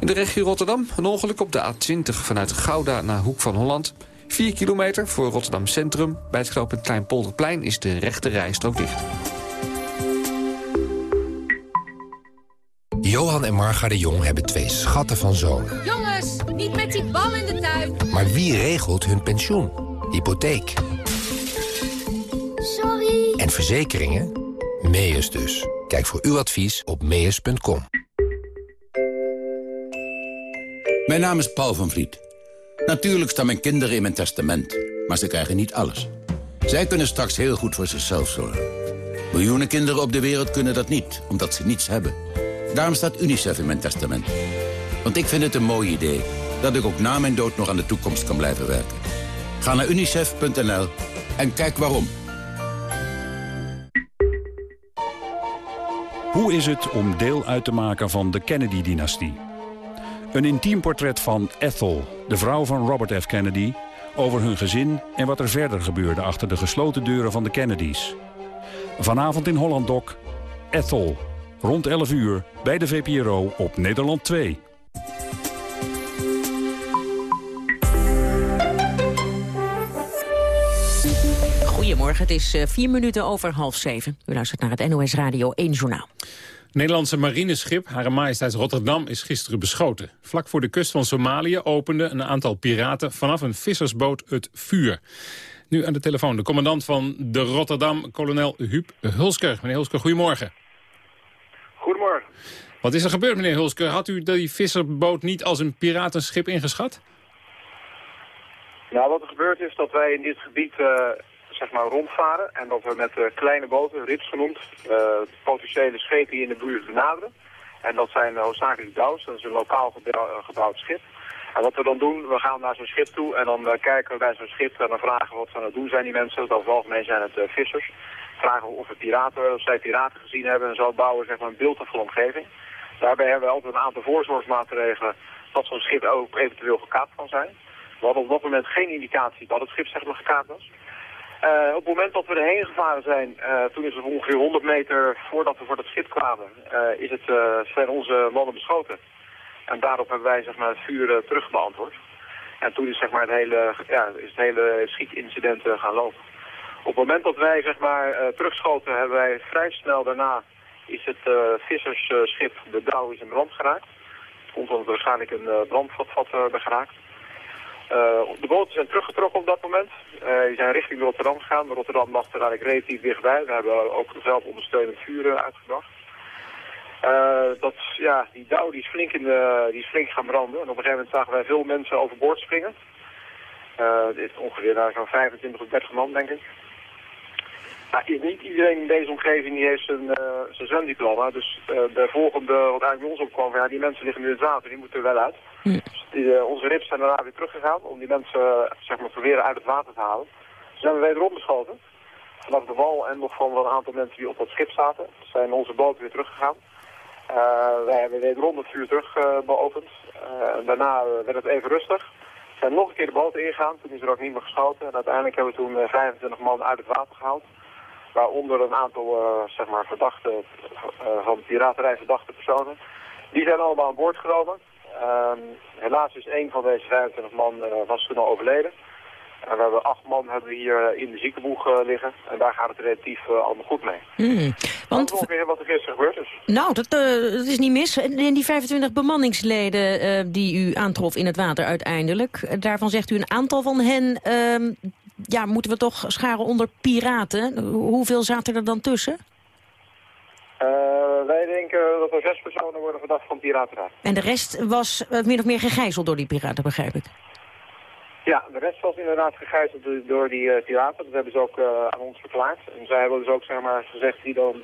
In de regio Rotterdam een ongeluk op de A20 vanuit Gouda naar Hoek van Holland. 4 kilometer voor Rotterdam Centrum. Bij het knooppunt Kleinpolderplein is de rechte rijstrook dicht. Johan en Marga de Jong hebben twee schatten van zonen. Jongens, niet met die bal in de tuin. Maar wie regelt hun pensioen? Hypotheek. Sorry. En verzekeringen? Meus dus. Kijk voor uw advies op meus.com. Mijn naam is Paul van Vliet. Natuurlijk staan mijn kinderen in mijn testament, maar ze krijgen niet alles. Zij kunnen straks heel goed voor zichzelf zorgen. Miljoenen kinderen op de wereld kunnen dat niet, omdat ze niets hebben. Daarom staat UNICEF in mijn testament. Want ik vind het een mooi idee dat ik ook na mijn dood nog aan de toekomst kan blijven werken. Ga naar unicef.nl en kijk waarom. Hoe is het om deel uit te maken van de Kennedy-dynastie? Een intiem portret van Ethel, de vrouw van Robert F. Kennedy... over hun gezin en wat er verder gebeurde achter de gesloten deuren van de Kennedys. Vanavond in Holland Ethel, rond 11 uur bij de VPRO op Nederland 2. Goedemorgen, het is eh, vier minuten over half zeven. U luistert naar het NOS Radio 1 Journaal. Nederlandse marineschip Hare Majesteit Rotterdam is gisteren beschoten. Vlak voor de kust van Somalië openden een aantal piraten vanaf een vissersboot het vuur. Nu aan de telefoon de commandant van de Rotterdam, kolonel Huub Hulsker. Meneer Hulsker, goedemorgen. Goedemorgen. Wat is er gebeurd, meneer Hulsker? Had u die visserboot niet als een piratenschip ingeschat? Nou, wat er gebeurd is dat wij in dit gebied uh, zeg maar rondvaren en dat we met uh, kleine boten, rips genoemd, uh, potentiële schepen hier in de buurt benaderen. En dat zijn hoofdzakelijk douws, dat is een lokaal gebouwd schip. En wat we dan doen, we gaan naar zo'n schip toe en dan kijken we bij zo'n schip en dan vragen we wat aan het doen zijn die mensen. Over het algemeen zijn het vissers vragen of we piraten, of zij piraten gezien hebben en zo bouwen zeg maar, een beeld van de omgeving. Daarbij hebben we altijd een aantal voorzorgsmaatregelen dat zo'n schip ook eventueel gekaapt kan zijn. We hadden op dat moment geen indicatie dat het schip zeg maar gekaapt was. Uh, op het moment dat we erheen gevaren zijn, uh, toen is het ongeveer 100 meter voordat we voor dat schip kwamen, uh, is het, zijn onze mannen beschoten. En daarop hebben wij zeg maar, het vuur terug beantwoord. En toen is, zeg maar, het hele, ja, is het hele schietincident gaan lopen. Op het moment dat wij zeg maar, terugschoten, hebben wij vrij snel daarna is het vissersschip de Douw is in brand geraakt. Het komt waarschijnlijk een brandvatvat bij geraakt. Uh, de boten zijn teruggetrokken op dat moment. Uh, die zijn richting Rotterdam gegaan. Maar Rotterdam lag er eigenlijk relatief dichtbij. We hebben ook zelf ondersteunend vuur uitgebracht. Uh, dat, ja, die dauw die is, flink in de, die flink gaan branden. En op een gegeven moment zagen wij veel mensen overboord springen. dit is ongeveer daar zo'n 25 of 30 man, denk ik. Nou, niet iedereen in deze omgeving heeft zijn, zijn zwemdiploma. Dus de volgende, wat eigenlijk bij ons opkwam, ja, die mensen liggen nu in het water, die moeten er wel uit. Hm. Die, uh, onze rips zijn daarna weer teruggegaan om die mensen uh, zeg maar, proberen uit het water te halen. Ze zijn we wederom beschoten. Vanaf de wal en nog van een aantal mensen die op dat schip zaten, zijn onze boten weer teruggegaan. Uh, wij hebben wederom het vuur terug beopend. daarna werd het even rustig. We zijn nog een keer de boot ingegaan, toen is er ook niet meer geschoten. En uiteindelijk hebben we toen 25 man uit het water gehaald. Waaronder een aantal zeg maar, verdachte, van piraterij verdachte personen. Die zijn allemaal aan boord genomen. Um, helaas is een van deze 25 man uh, was toen al overleden. En we hebben acht man hebben we hier eh, in de ziekenboeg uh, liggen. En daar gaat het relatief uh, allemaal goed mee. Mm, want... Dat is ongeveer wat er gisteren gebeurd is. Nou, dat, dat is niet mis. En die 25 bemanningsleden die u aantrof in het water uiteindelijk... daarvan zegt u een aantal van hen... Ehm, ja, moeten we toch scharen onder piraten. Hoeveel zaten er dan tussen? Uh, wij denken dat er zes personen worden verdacht van piraterij. En de rest was uh, min of meer gegijzeld door die piraten, begrijp ik? Ja, de rest was inderdaad gegijzeld door die uh, piraten. Dat hebben ze ook aan ons verklaard. En zij hebben dus ook zeg maar, gezegd die dan...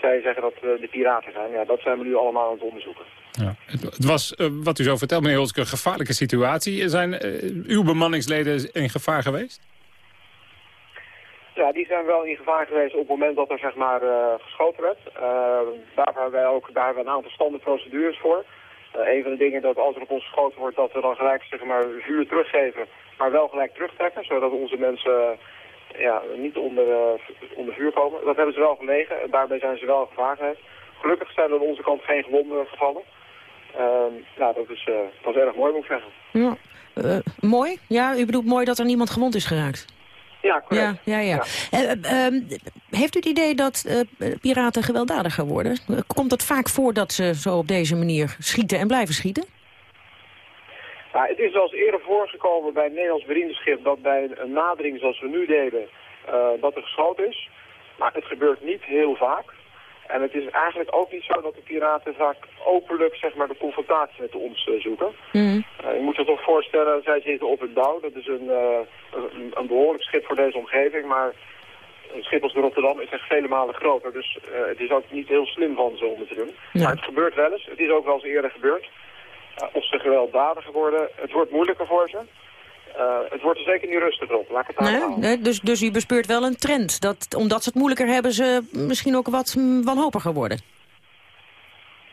Zij zeggen dat de piraten zijn. Ja, dat zijn we nu allemaal aan het onderzoeken. Ja. Het, was, wat u zo vertelt, meneer Holske, een gevaarlijke situatie. Zijn uw bemanningsleden in gevaar geweest? Ja, die zijn wel in gevaar geweest op het moment dat er zeg maar uh, geschoten werd. Uh, daar hebben wij ook daar hebben we een aantal standaard procedures voor. Uh, een van de dingen dat als er op ons geschoten wordt, dat we dan gelijk zeg maar vuur teruggeven, maar wel gelijk terugtrekken, zodat onze mensen ja, niet onder, onder vuur komen. Dat hebben ze wel gelegen en daarbij zijn ze wel in gevaar geweest. Gelukkig zijn er aan onze kant geen gewonden gevallen. nou, dat is, is erg mooi moet ik zeggen. Ja. mooi? Ja, u bedoelt mooi dat er niemand gewond is geraakt? Ja, correct. Ja, ja, ja. Uh, heeft u het idee dat uh, piraten gewelddadiger worden? Komt het vaak voor dat ze zo op deze manier schieten en blijven schieten? Ja, het is wel eens eerder voorgekomen bij een Nederlands vriendenschip dat bij een nadering zoals we nu deden, dat er geschoten is. Maar het gebeurt niet heel vaak. En het is eigenlijk ook niet zo dat de piraten vaak openlijk zeg maar, de confrontatie met ons uh, zoeken. Mm. Uh, je moet je toch voorstellen, zij zitten op het Douw. Dat is een, uh, een, een, behoorlijk schip voor deze omgeving. Maar een schip als de Rotterdam is echt vele malen groter. Dus het is ook niet heel slim van ze om het te doen. Ja. Maar het gebeurt wel eens. Het is ook wel eens eerder gebeurd. of ze gewelddadiger worden, het wordt moeilijker voor ze. Uh, het wordt er zeker niet rustig op, laat ik het nee, nee, dus, dus u bespeurt wel een trend. Dat, omdat ze het moeilijker hebben, ze misschien ook wat wanhopiger worden.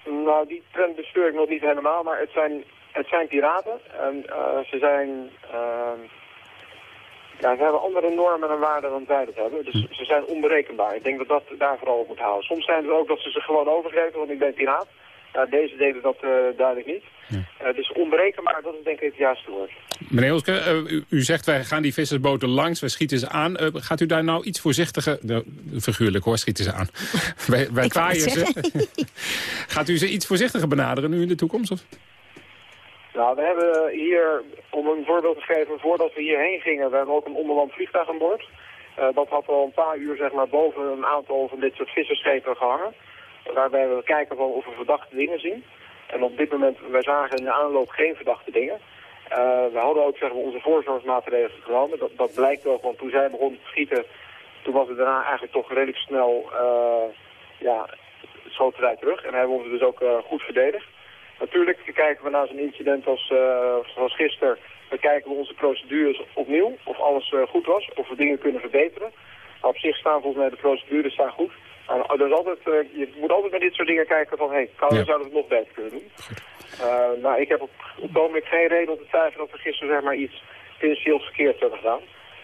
Nou, die trend bespeur ik nog niet helemaal, maar het zijn, het zijn piraten. En uh, ze zijn... Uh, ja, ze hebben andere normen en waarden dan wij dat hebben. Dus ze zijn onberekenbaar. Ik denk dat dat daar vooral op moet houden. Soms zijn het ook dat ze zich gewoon overgeven, want ik ben piraat. Nou, deze deden dat uh, duidelijk niet. Ja. dus onberekenbaar, dat is denk ik het juiste woord. Meneer Olske, uh, u, u, zegt wij gaan die vissersboten langs, wij schieten ze aan. Uh, gaat u daar nou iets voorzichtiger... Nou, figuurlijk hoor, schieten ze aan. wij wij kwaaien ze. gaat u ze iets voorzichtiger benaderen nu in de toekomst? Of? Nou, we hebben hier, om een voorbeeld te geven, voordat we hierheen gingen, we hebben ook een onderland vliegtuig aan boord. dat had al een paar uur zeg maar, boven een aantal van dit soort visserschepen gehangen waarbij we kijken of we verdachte dingen zien. En op dit moment, wij zagen in de aanloop geen verdachte dingen. Uh, we hadden ook zeg maar, onze voorzorgsmaatregelen genomen. Dat, dat blijkt ook, want toen zij begonnen te schieten, toen was het daarna eigenlijk toch redelijk snel, uh, ja, schoten wij terug. En hebben we ons dus ook uh, goed verdedigd. Natuurlijk kijken we naar zo'n incident als, zoals gisteren, dan kijken we onze procedures opnieuw, of alles goed was, of we dingen kunnen verbeteren. op zich staan volgens mij de procedures staan goed. En, dus altijd, eh, je moet altijd bij dit soort dingen kijken van, hé, hey, kan, Ja. zouden we het nog beter kunnen doen? Eh, nou, ik heb op, op het ogenblik geen reden om te twijfelen dat we gisteren zeg maar iets financieels verkeerd hebben gedaan.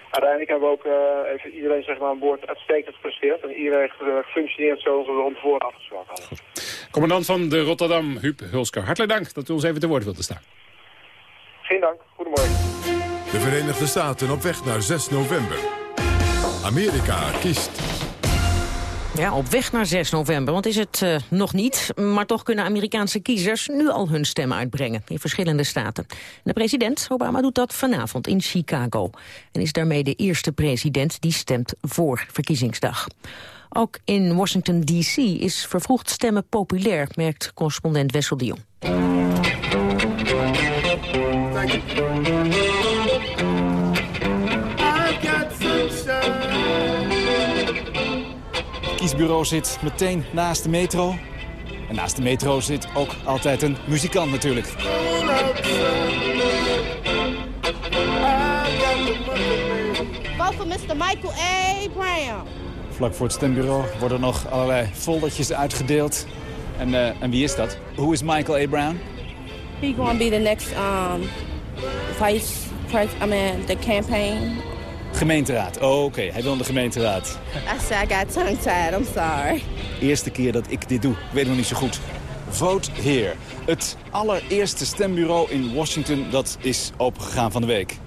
Uiteindelijk hebben we ook eh, even iedereen zeg maar, aan boord uitstekend gepresteerd. En iedereen heeft gefunctioneerd zoals we van tevoren afgesproken hadden. Commandant van de Rotterdam, Huub Hulsker. Hartelijk dank dat u ons even te woord wilde staan. Geen dank. Goedemorgen. De Verenigde Staten op weg naar 6 november. Amerika kiest. Ja, op weg naar 6 november, want is het eh, nog niet. Maar toch kunnen Amerikaanse kiezers nu al hun stem uitbrengen in verschillende staten. De president Obama doet dat vanavond in Chicago. En is daarmee de eerste president die stemt voor verkiezingsdag. Ook in Washington D.C. is vervroegd stemmen populair, merkt correspondent Wessel de Kiesbureau zit meteen naast de metro. En naast de metro zit ook altijd een muzikant natuurlijk. Vote for Mr. Michael A. Brown. Vlak voor het stembureau worden nog allerlei foldertjes uitgedeeld. En, eh, en wie is dat? Hoe is Michael A. Brown? He gonna be the next um, vice president. I mean, the campaign. Gemeenteraad. Oh, oké. Hij wil in de gemeenteraad. I said I got tongue tied. I'm sorry. Eerste keer dat ik dit doe. Ik weet nog niet zo goed. Vote Here. Het allereerste stembureau in Washington dat is opengegaan van de week.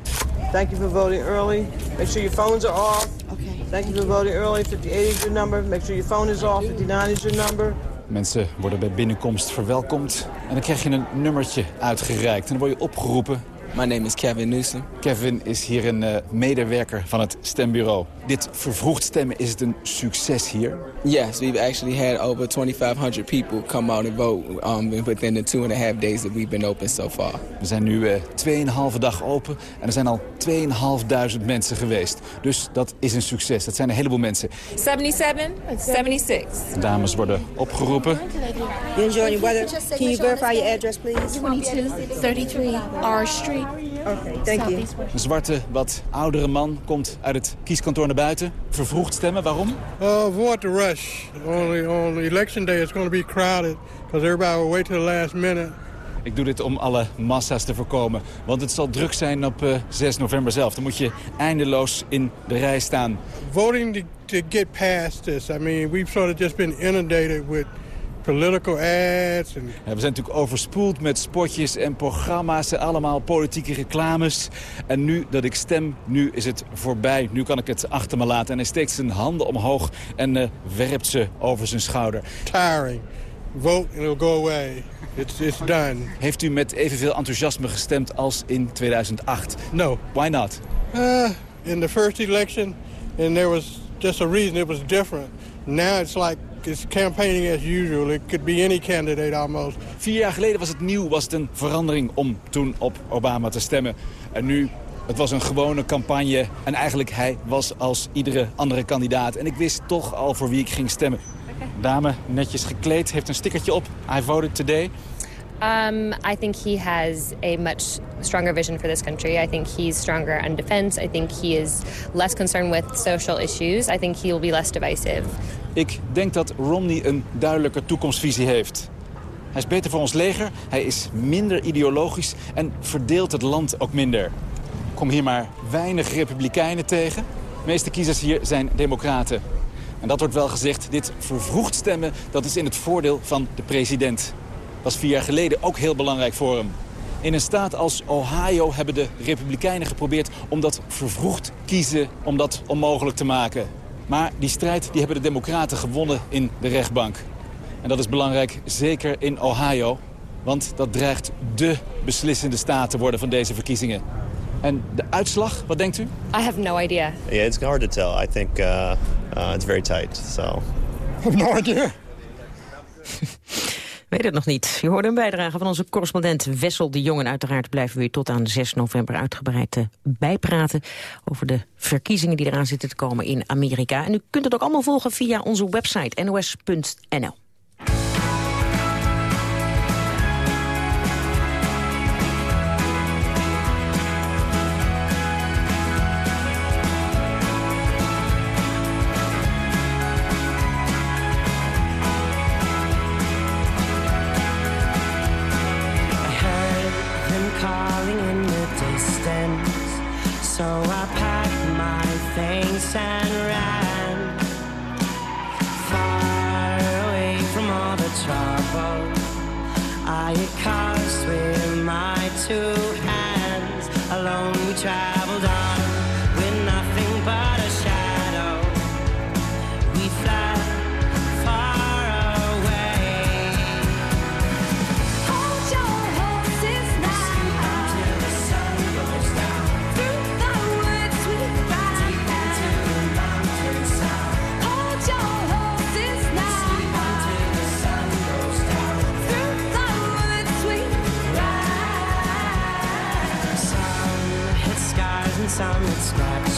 Thank you for voting early. Make sure your phones are off. Okay. Thank you for voting early. 58 is your number. Make sure your phone is off. 59 is your number. Mensen worden bij binnenkomst verwelkomd. En dan krijg je een nummertje uitgereikt. En dan word je opgeroepen. My name is Kevin Newsom. Kevin is hier een eh, medewerker van het stembureau. Dit vervroegd stemmen, is het een succes hier? Yes, we've actually had over 2,500 people come out and vote um, within the two and a half days that we've been open so far. We zijn nu eh 2,5 dag open en er zijn al 2.500 mensen geweest. Dus dat is een succes. Dat zijn een heleboel mensen. 77, 76. De dames worden opgeroepen. You enjoying your weather? Can you verify your address, please? 2233 R Street. Okay, thank you. Een zwarte, wat oudere man komt uit het kieskantoor naar buiten. Vervroegd stemmen, waarom? Uh, avoid the rush. Only on election day it's going to be crowded because everybody will wait till the last minute. Ik doe dit om alle massa's te voorkomen. Want het zal druk zijn op eh, 6 november zelf. Dan moet je eindeloos in de rij staan. Voting to, to get past this. I mean, we've sort of just been inundated with political ads Ja, we zijn natuurlijk overspoeld met spotjes en programma's en allemaal politieke reclames. En nu dat ik stem, nu is het voorbij. Nu kan ik het achter me laten. En hij steekt zijn handen omhoog en eh, werpt ze over zijn schouder. tiring. Vote and it'll go away. It's, it's done. Heeft u met evenveel enthousiasme gestemd als in 2008? No. Why not? Uh, in the first election, and there was just a reason it was different. Now it's like it's campaigning as usual. It could be any candidate almost. Vier jaar geleden was het nieuw, was het een verandering om toen op Obama te stemmen. En nu, het was een gewone campagne en eigenlijk hij was als iedere andere kandidaat. En ik wist toch al voor wie ik ging stemmen. Dame, netjes gekleed, heeft een stickertje op. I voted today. Um, I think he has a much stronger vision for this country. I think he's stronger on defense. I think he is less concerned with social issues. I think he will be less divisive. Ik denk dat Romney een duidelijke toekomstvisie heeft. Hij is beter voor ons leger, hij is minder ideologisch en verdeelt het land ook minder. Kom hier maar weinig republikeinen tegen. De meeste kiezers hier zijn democraten. En dat wordt wel gezegd, dit vervroegd stemmen, dat is in het voordeel van de president. was vier jaar geleden ook heel belangrijk voor hem. In een staat als Ohio hebben de republikeinen geprobeerd om dat vervroegd kiezen, om dat onmogelijk te maken. Maar die strijd die hebben de democraten gewonnen in de rechtbank. En dat is belangrijk, zeker in Ohio. Want dat dreigt dé beslissende staat te worden van deze verkiezingen. En de uitslag, wat denkt u? I have no idea. Yeah, it's hard to tell. I think uh, uh, it's very tight. So. I have no idea. Weet het nog niet. Je hoorde een bijdrage van onze correspondent Wessel de Jong. En uiteraard blijven we tot aan 6 november uitgebreid eh, bijpraten... over de verkiezingen die eraan zitten te komen in Amerika. En u kunt het ook allemaal volgen via onze website nos.nl. and ran far away from all the trouble. I caused with my two hands. Alone we traveled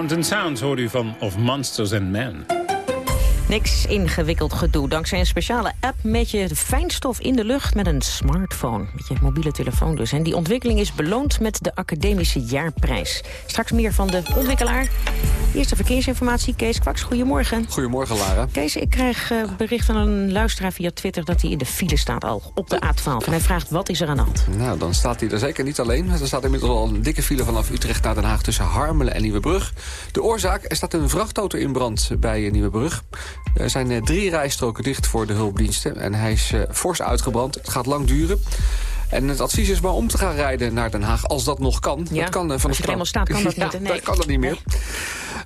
Mountain Sounds hoorde u van Of Monsters and Men. Niks ingewikkeld gedoe. Dankzij een speciale app meet je fijnstof in de lucht met een smartphone. Met je mobiele telefoon dus. En die ontwikkeling is beloond met de Academische Jaarprijs. Straks meer van de ontwikkelaar. Eerste verkeersinformatie, Kees Kwaks. Goedemorgen. Goedemorgen, Lara. Kees, ik krijg eh, bericht van een luisteraar via Twitter... dat hij in de file staat al, op de A12. En hij vraagt, wat is er aan de hand? Nou, dan staat hij er zeker niet alleen. Er staat inmiddels al een dikke file vanaf Utrecht naar Den Haag... tussen Harmelen en Nieuwebrug. De oorzaak, er staat een vrachtauto in brand bij eh, Nieuwebrug. Er zijn eh, drie rijstroken dicht voor de hulpdiensten. En hij is eh, fors uitgebrand. Het gaat lang duren. En het advies is maar om te gaan rijden naar Den Haag, als dat nog kan. Ja, dat kan, eh, als je eenmaal staat, kan dat Ja, niet, hè? Nee. dat kan dat niet meer.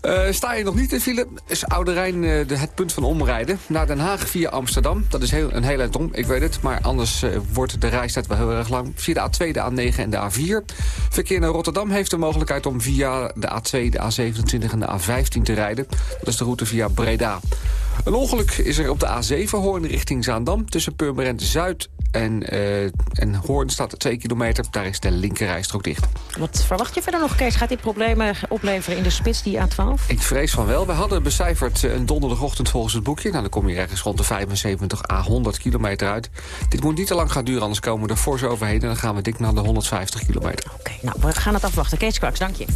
Eh, sta je nog niet in file, is Oude Rijn eh, het punt van omrijden. Naar Den Haag via Amsterdam. Dat is heel, een heel eind om, ik weet het. Maar anders eh, wordt de reistijd wel heel erg lang. Via de A2, de A9 en de A4. Verkeer naar Rotterdam heeft de mogelijkheid om via de A2, de A27 en de A15 te rijden. Dat is de route via Breda. Een ongeluk is er op de A7 Hoorn richting Zaandam. Tussen Purmerend Zuid en, eh, en Hoorn staat 2 kilometer. Daar is de linkerrijstrook dicht. Wat verwacht je verder nog, Kees? Gaat dit problemen opleveren in de spits, die A12? Ik vrees van wel. We hadden becijferd eh, een donderdagochtend volgens het boekje. Nou, dan kom je ergens rond de 75 à 100 kilometer uit. Dit moet niet te lang gaan duren, anders komen we er forse overheen... en dan gaan we dik naar de 150 kilometer. Oké, nou, we gaan het afwachten. Kees Kwaks, dank je.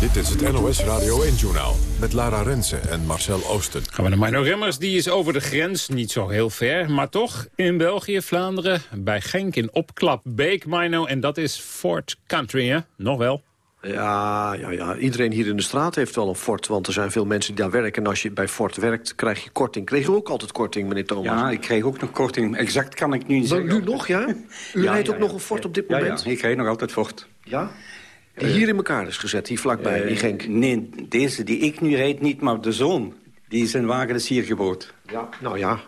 Dit is het NOS Radio 1-journaal met Lara Rensen en Marcel Oosten. Gaan we naar Mino Remmers, die is over de grens, niet zo heel ver... maar toch in België, Vlaanderen, bij Genk in Opklapbeek, Mino... en dat is Fort Country, hè? Nog wel. Ja, ja, ja, iedereen hier in de straat heeft wel een fort. Want er zijn veel mensen die daar werken. En als je bij fort werkt, krijg je korting. Kreeg je ook altijd korting, meneer Thomas? Ja, ik kreeg ook nog korting. Exact kan ik nu niet zeggen. nu nog, ja? U Ja, rijdt ja, ook ja. nog een fort op dit Ja, moment? ja, ik rijd nog altijd fort. Ja? Die hier in elkaar is gezet, hier vlakbij, Eh, in Genk. Nee, deze die ik nu rijd niet, maar de zoon. Die zijn wagen is hier gebouwd. Ja, nou ja,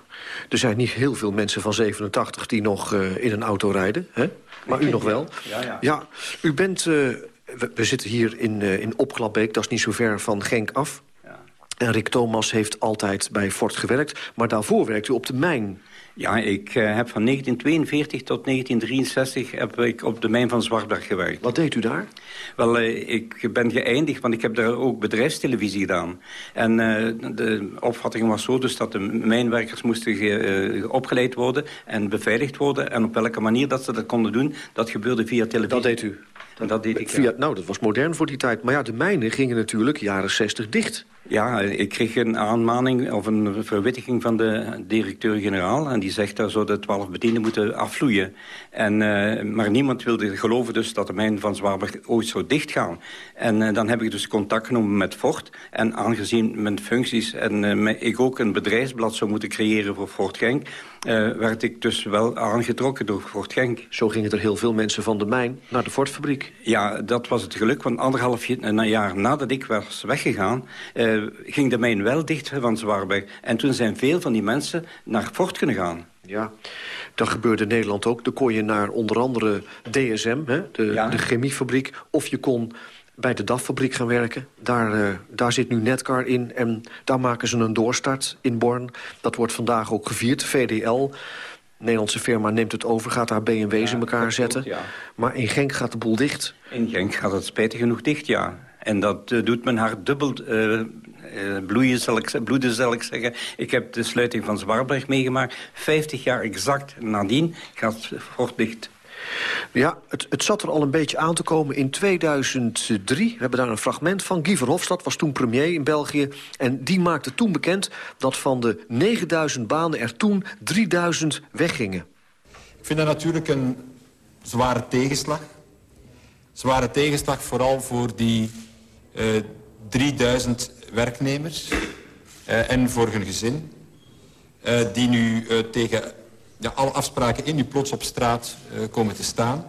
er zijn niet heel veel mensen van 87 die nog eh, in een auto rijden. Hè? Maar u nog wel. Ja, ja. u bent... eh, we, we zitten hier in, eh, in Opklapbeek, dat is niet zo ver van Genk af. En Rick Thomas heeft altijd bij Ford gewerkt. Maar daarvoor werkt u op de mijn. Ja, ik eh, heb van 1942 tot 1963 heb ik op de mijn van Zwartberg gewerkt. Wat deed u daar? Wel, eh, ik ben geëindigd, want ik heb daar ook bedrijfstelevisie gedaan. En eh, de opvatting was zo dus dat de mijnwerkers moesten ge- opgeleid worden en beveiligd worden. En op welke manier dat ze dat konden doen, dat gebeurde via televisie. Dat deed u? En dat deed ik. Via, nou, dat was modern voor die tijd. Maar ja, de mijnen gingen natuurlijk jaren 60 dicht. Ja, ik kreeg een aanmaning of een verwittiging van de directeur-generaal. En die zegt daar zo de twaalf bedienden moeten afvloeien. En, eh, maar niemand wilde geloven dus dat de mijn van Zwaarberg ooit zou dichtgaan. En eh, dan heb ik dus contact genomen met Ford. En aangezien mijn functies en eh, ik ook een bedrijfsblad zou moeten creëren voor Ford Genk... eh, werd ik dus wel aangetrokken door Ford Genk. Zo gingen er heel veel mensen van de mijn naar de Ford-fabriek. Ja, dat was het geluk, want anderhalf jaar nadat ik was weggegaan... eh, ging de mijn wel dicht van Zwaarberg. En toen zijn veel van die mensen naar Fort kunnen gaan. Ja, dat gebeurde in Nederland ook. Dan kon je naar onder andere DSM, hè, de, de chemiefabriek... of je kon bij de DAF-fabriek gaan werken. Daar, eh, daar zit nu Netcar in en daar maken ze een doorstart in Born. Dat wordt vandaag ook gevierd, VDL... Nederlandse firma neemt het over, gaat daar BMW's in elkaar zetten. ja. Maar in Genk gaat de boel dicht. In Genk gaat het spijtig genoeg dicht, ja. En dat eh, doet mijn hart dubbel eh, bloeien, zal ik, bloeden, zal ik zeggen. Ik heb de sluiting van Zwaarberg meegemaakt. 50 jaar exact nadien gaat Fort dicht. Ja, het, het zat er al een beetje aan te komen in 2003. We hebben daar een fragment van. Guy Verhofstadt was toen premier in België. En die maakte toen bekend dat van de 9000 banen er toen 3000 weggingen. Ik vind dat natuurlijk een zware tegenslag. Zware tegenslag vooral voor die eh 3000 werknemers eh, en voor hun gezin. eh, die nu eh, tegen ja, alle afspraken in nu plots op straat eh, komen te staan.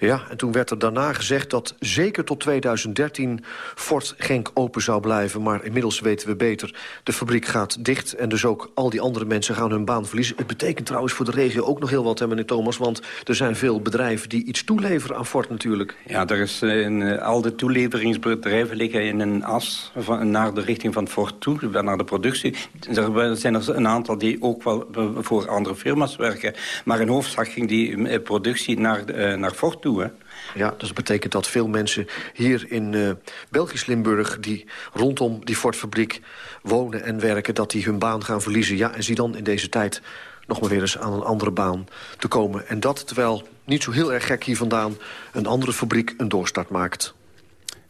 Ja, en toen werd er daarna gezegd dat zeker tot 2013 Fort Genk open zou blijven. Maar inmiddels weten we beter, de fabriek gaat dicht... en dus ook al die andere mensen gaan hun baan verliezen. Het betekent trouwens voor de regio ook nog heel wat, hè, meneer Thomas... want er zijn veel bedrijven die iets toeleveren aan Fort natuurlijk. Ja, er is eh, eh, al de toeleveringsbedrijven liggen in een as van, naar de richting van Fort toe, naar de productie. Er zijn er een aantal die ook wel eh, voor andere firma's werken. Maar in hoofdzaak ging die productie naar, naar Fort toe. Hè. Ja, dus dat betekent dat veel mensen hier in eh, Belgisch Limburg... die rondom die Ford-fabriek wonen en werken... dat die hun baan gaan verliezen. Ja, en zie dan in deze tijd nog maar weer eens aan een andere baan te komen. En dat terwijl, niet zo heel erg gek hier vandaan... een andere fabriek een doorstart maakt.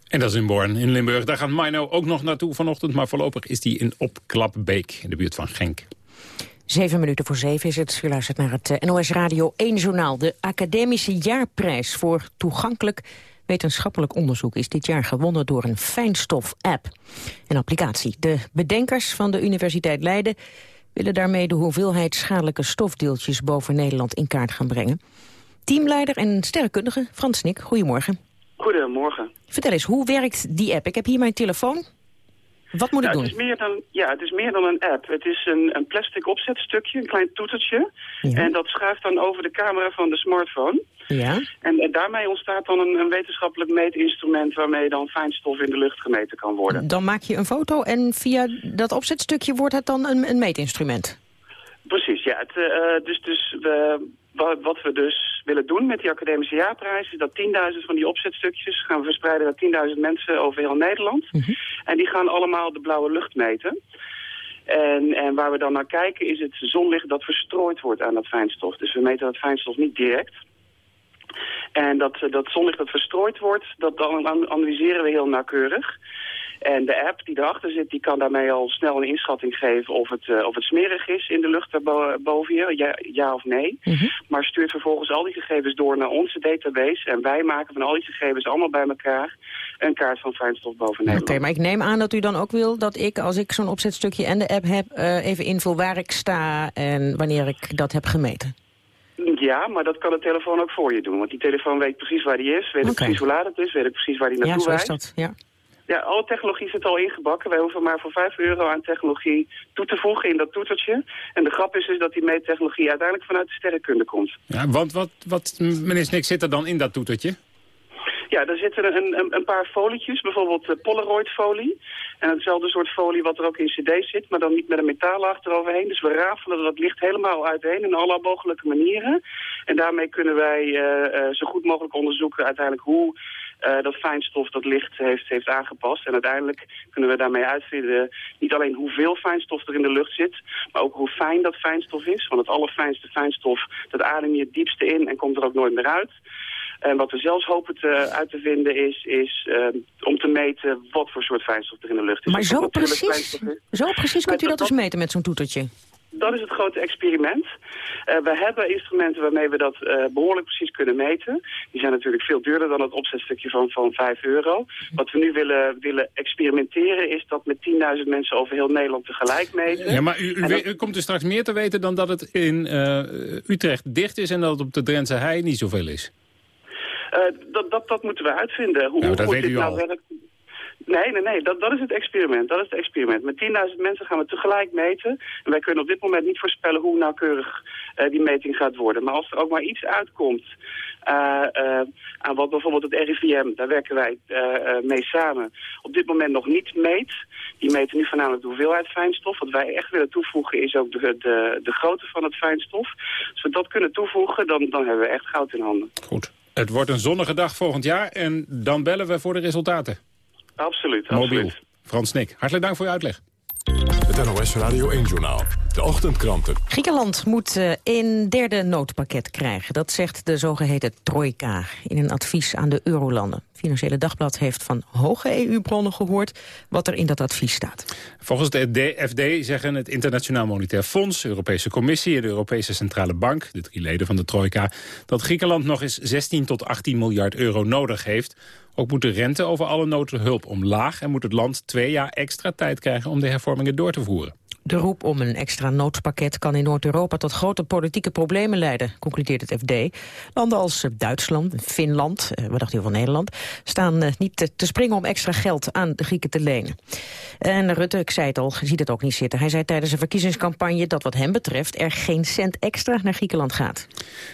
En dat is in Born, in Limburg. Daar gaat Mino ook nog naartoe vanochtend. Maar voorlopig is die in Opklapbeek, in de buurt van Genk. Zeven minuten voor zeven is het. U luistert naar het eh, NOS Radio 1 Journaal. De Academische Jaarprijs voor toegankelijk wetenschappelijk onderzoek... is dit jaar gewonnen door een fijnstof-app. Een applicatie. De bedenkers van de Universiteit Leiden... willen daarmee de hoeveelheid schadelijke stofdeeltjes... boven Nederland in kaart gaan brengen. Teamleider en sterrenkundige Frans Snik, goedemorgen. Goedemorgen. Vertel eens, hoe werkt die app? Ik heb hier mijn telefoon. Wat moet ik Ja, doen? Het is meer dan, ja, het is meer dan een app. Het is een, een plastic opzetstukje, een klein toetertje. En dat schuift dan over de camera van de smartphone. Ja. En, eh, daarmee ontstaat dan een, een wetenschappelijk meetinstrument... waarmee dan fijnstof in de lucht gemeten kan worden. Dan maak je een foto en via dat opzetstukje wordt het dan een, een meetinstrument. Precies, ja. Het, eh, dus dus we, wat we dus willen doen met die academische jaarprijs... is dat 10.000 van die opzetstukjes gaan we verspreiden naar 10.000 mensen over heel Nederland. En die gaan allemaal de blauwe lucht meten. En, en waar we dan naar kijken is het zonlicht dat verstrooid wordt aan dat fijnstof. Dus we meten dat fijnstof niet direct. En dat, dat zonlicht dat verstrooid wordt, dat dan an- analyseren we heel nauwkeurig. En de app die erachter zit, die kan daarmee al snel een inschatting geven of het, eh, of het smerig is in de lucht boven je, ja, ja of nee. Maar stuurt vervolgens al die gegevens door naar onze database. En wij maken van al die gegevens allemaal bij elkaar een kaart van fijnstof boven Oké, Nederland. maar ik neem aan dat u dan ook wil dat ik, als ik zo'n opzetstukje en de app heb... eh, even invul waar ik sta en wanneer ik dat heb gemeten. Ja, maar dat kan de telefoon ook voor je doen. Want die telefoon weet precies waar die is, weet Oké. precies hoe laat het is, weet precies waar die Ja, naartoe zo is dat. Ja. Ja, alle technologie zit al ingebakken. Wij hoeven maar voor 5 euro aan technologie toe te voegen in dat toetertje. En de grap is dus dat die meettechnologie uiteindelijk vanuit de sterrenkunde komt. Ja, want wat, wat, meneer Snik, zit er dan in dat toetertje? Ja, daar zitten een, een, een paar folietjes, bijvoorbeeld eh, Polaroid-folie. En hetzelfde soort folie wat er ook in cd's zit, maar dan niet met een metallaag eroverheen. Dus we rafelen dat licht helemaal uiteen in alle mogelijke manieren. En daarmee kunnen wij eh, eh, zo goed mogelijk onderzoeken uiteindelijk hoe eh, dat fijnstof dat licht heeft, heeft aangepast. En uiteindelijk kunnen we daarmee uitvinden niet alleen hoeveel fijnstof er in de lucht zit, maar ook hoe fijn dat fijnstof is. Want het allerfijnste fijnstof, dat adem je het diepste in en komt er ook nooit meer uit. En wat we zelfs hopen te, uit te vinden is, is eh, om te meten wat voor soort fijnstof er in de lucht is. Maar dat zo precies, zo precies kunt u dat dus meten met zo'n toetertje? Dat is het grote experiment. Eh, we hebben instrumenten waarmee we dat eh, behoorlijk precies kunnen meten. Die zijn natuurlijk veel duurder dan het opzetstukje van, van 5 euro. Wat we nu willen, willen experimenteren is dat met 10.000 mensen over heel Nederland tegelijk meten. Ja, maar u, u, dat- komt er straks meer te weten dan dat het in eh, Utrecht dicht is... en dat het op de Drentse hei niet zoveel is. Dat, dat, dat moeten we uitvinden. Hoe, Nou, dat weet dit u nou al. werkt. Nee, nee, nee, dat, dat is het experiment. Dat is het experiment. Met 10.000 mensen gaan we tegelijk meten. En wij kunnen op dit moment niet voorspellen hoe nauwkeurig eh, die meting gaat worden. Maar als er ook maar iets uitkomt eh, eh, aan wat bijvoorbeeld het RIVM, daar werken wij mee samen, op dit moment nog niet meet. Die meten nu voornamelijk de hoeveelheid fijnstof. Wat wij echt willen toevoegen is ook de, de, de grootte van het fijnstof. Als we dat kunnen toevoegen, dan, dan hebben we echt goud in handen. Goed. Het wordt een zonnige dag volgend jaar en dan bellen we voor de resultaten. Absoluut, Mobiel. absoluut. Frans Snik, hartelijk dank voor uw uitleg. Het NOS Radio 1-journaal. De ochtendkranten. Griekenland moet eh, een derde noodpakket krijgen. Dat zegt de zogeheten trojka in een advies aan de eurolanden. Financiële Dagblad heeft van hoge EU-bronnen gehoord wat er in dat advies staat. Volgens de DFD zeggen het Internationaal Monetair Fonds, de Europese Commissie en de Europese Centrale Bank, de drie leden van de trojka, dat Griekenland nog eens 16 tot 18 miljard euro nodig heeft. Ook moet de rente over alle noodhulp omlaag en moet het land twee jaar extra tijd krijgen om de hervormingen door te voeren. De roep om een extra noodpakket kan in Noord-Europa tot grote politieke problemen leiden, concludeert het FD. Landen als eh, Duitsland, Finland, eh, wat dacht u van Nederland, staan eh, niet te- te springen om extra geld aan de Grieken te lenen. En Rutte, ik zei het al, ziet het ook niet zitten. Hij zei tijdens een verkiezingscampagne dat wat hem betreft er geen cent extra naar Griekenland gaat.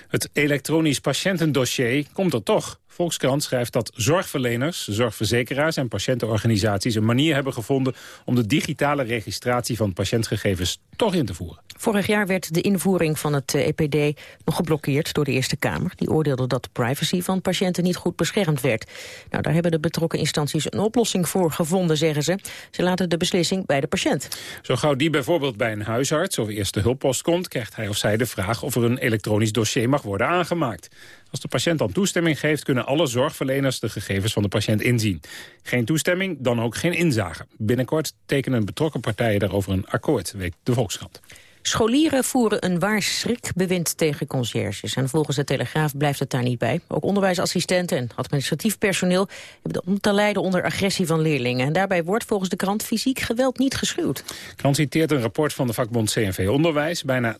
Het elektronisch patiëntendossier komt er toch. Volkskrant schrijft dat zorgverleners, zorgverzekeraars en patiëntenorganisaties een manier hebben gevonden om de digitale registratie van patiëntgegevens toch in te voeren. Vorig jaar werd de invoering van het eh, EPD nog geblokkeerd door de Eerste Kamer. Die oordeelde dat de privacy van patiënten niet goed beschermd werd. Nou, daar hebben de betrokken instanties een oplossing voor gevonden, zeggen ze. Ze laten de beslissing bij de patiënt. Zo gauw die bijvoorbeeld bij een huisarts of eerste hulppost komt... krijgt hij of zij de vraag of er een elektronisch dossier mag worden aangemaakt. Als de patiënt dan toestemming geeft... kunnen alle zorgverleners de gegevens van de patiënt inzien. Geen toestemming, dan ook geen inzage. Binnenkort tekenen betrokken partijen daarover een akkoord, weet de Volkskrant. Scholieren voeren een waar schrikbewind tegen conciërges. En volgens de Telegraaf blijft het daar niet bij. Ook onderwijsassistenten en administratief personeel... hebben om te lijden onder agressie van leerlingen. En daarbij wordt volgens de krant fysiek geweld niet geschuwd. Krant citeert een rapport van de vakbond CNV Onderwijs. Bijna 80%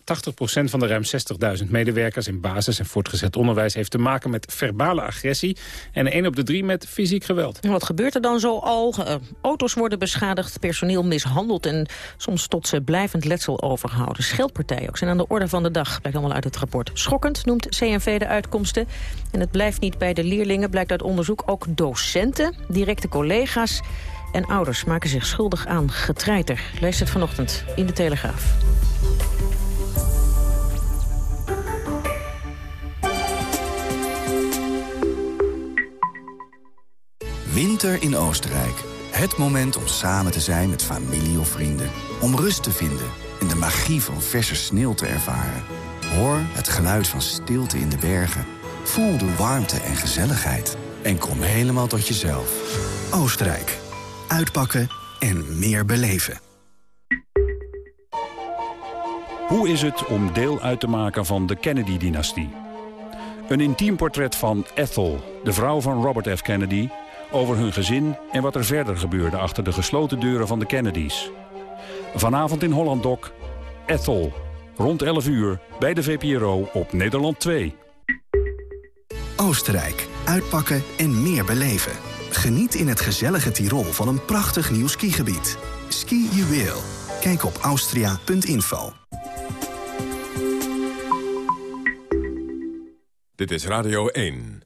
van de ruim 60.000 medewerkers in basis- en voortgezet onderwijs... heeft te maken met verbale agressie en 1 op de 3 met fysiek geweld. En wat gebeurt er dan zo al? Eh, auto's worden beschadigd, personeel mishandeld... en soms tot ze blijvend letsel overhouden. Scheldpartijen ook zijn aan de orde van de dag, blijkt allemaal uit het rapport. Schokkend noemt CNV de uitkomsten. En het blijft niet bij de leerlingen, blijkt uit onderzoek. Ook docenten, directe collega's en ouders maken zich schuldig aan getreiter. Lees het vanochtend in de Telegraaf. Winter in Oostenrijk. Het moment om samen te zijn met familie of vrienden. Om rust te vinden en de magie van verse sneeuw te ervaren. Hoor het geluid van stilte in de bergen. Voel de warmte en gezelligheid. En kom helemaal tot jezelf. Oostenrijk. Uitpakken en meer beleven. Hoe is het om deel uit te maken van de Kennedy-dynastie? Een intiem portret van Ethel, de vrouw van Robert F. Kennedy... over hun gezin en wat er verder gebeurde achter de gesloten deuren van de Kennedys. Vanavond in Holland Doc, Ethel, Rond 11 uur bij de VPRO op Nederland 2. Oostenrijk. Uitpakken en meer beleven. Geniet in het gezellige Tirol van een prachtig nieuw skigebied. Ski Juweel. Kijk op austria.info. Dit is Radio 1.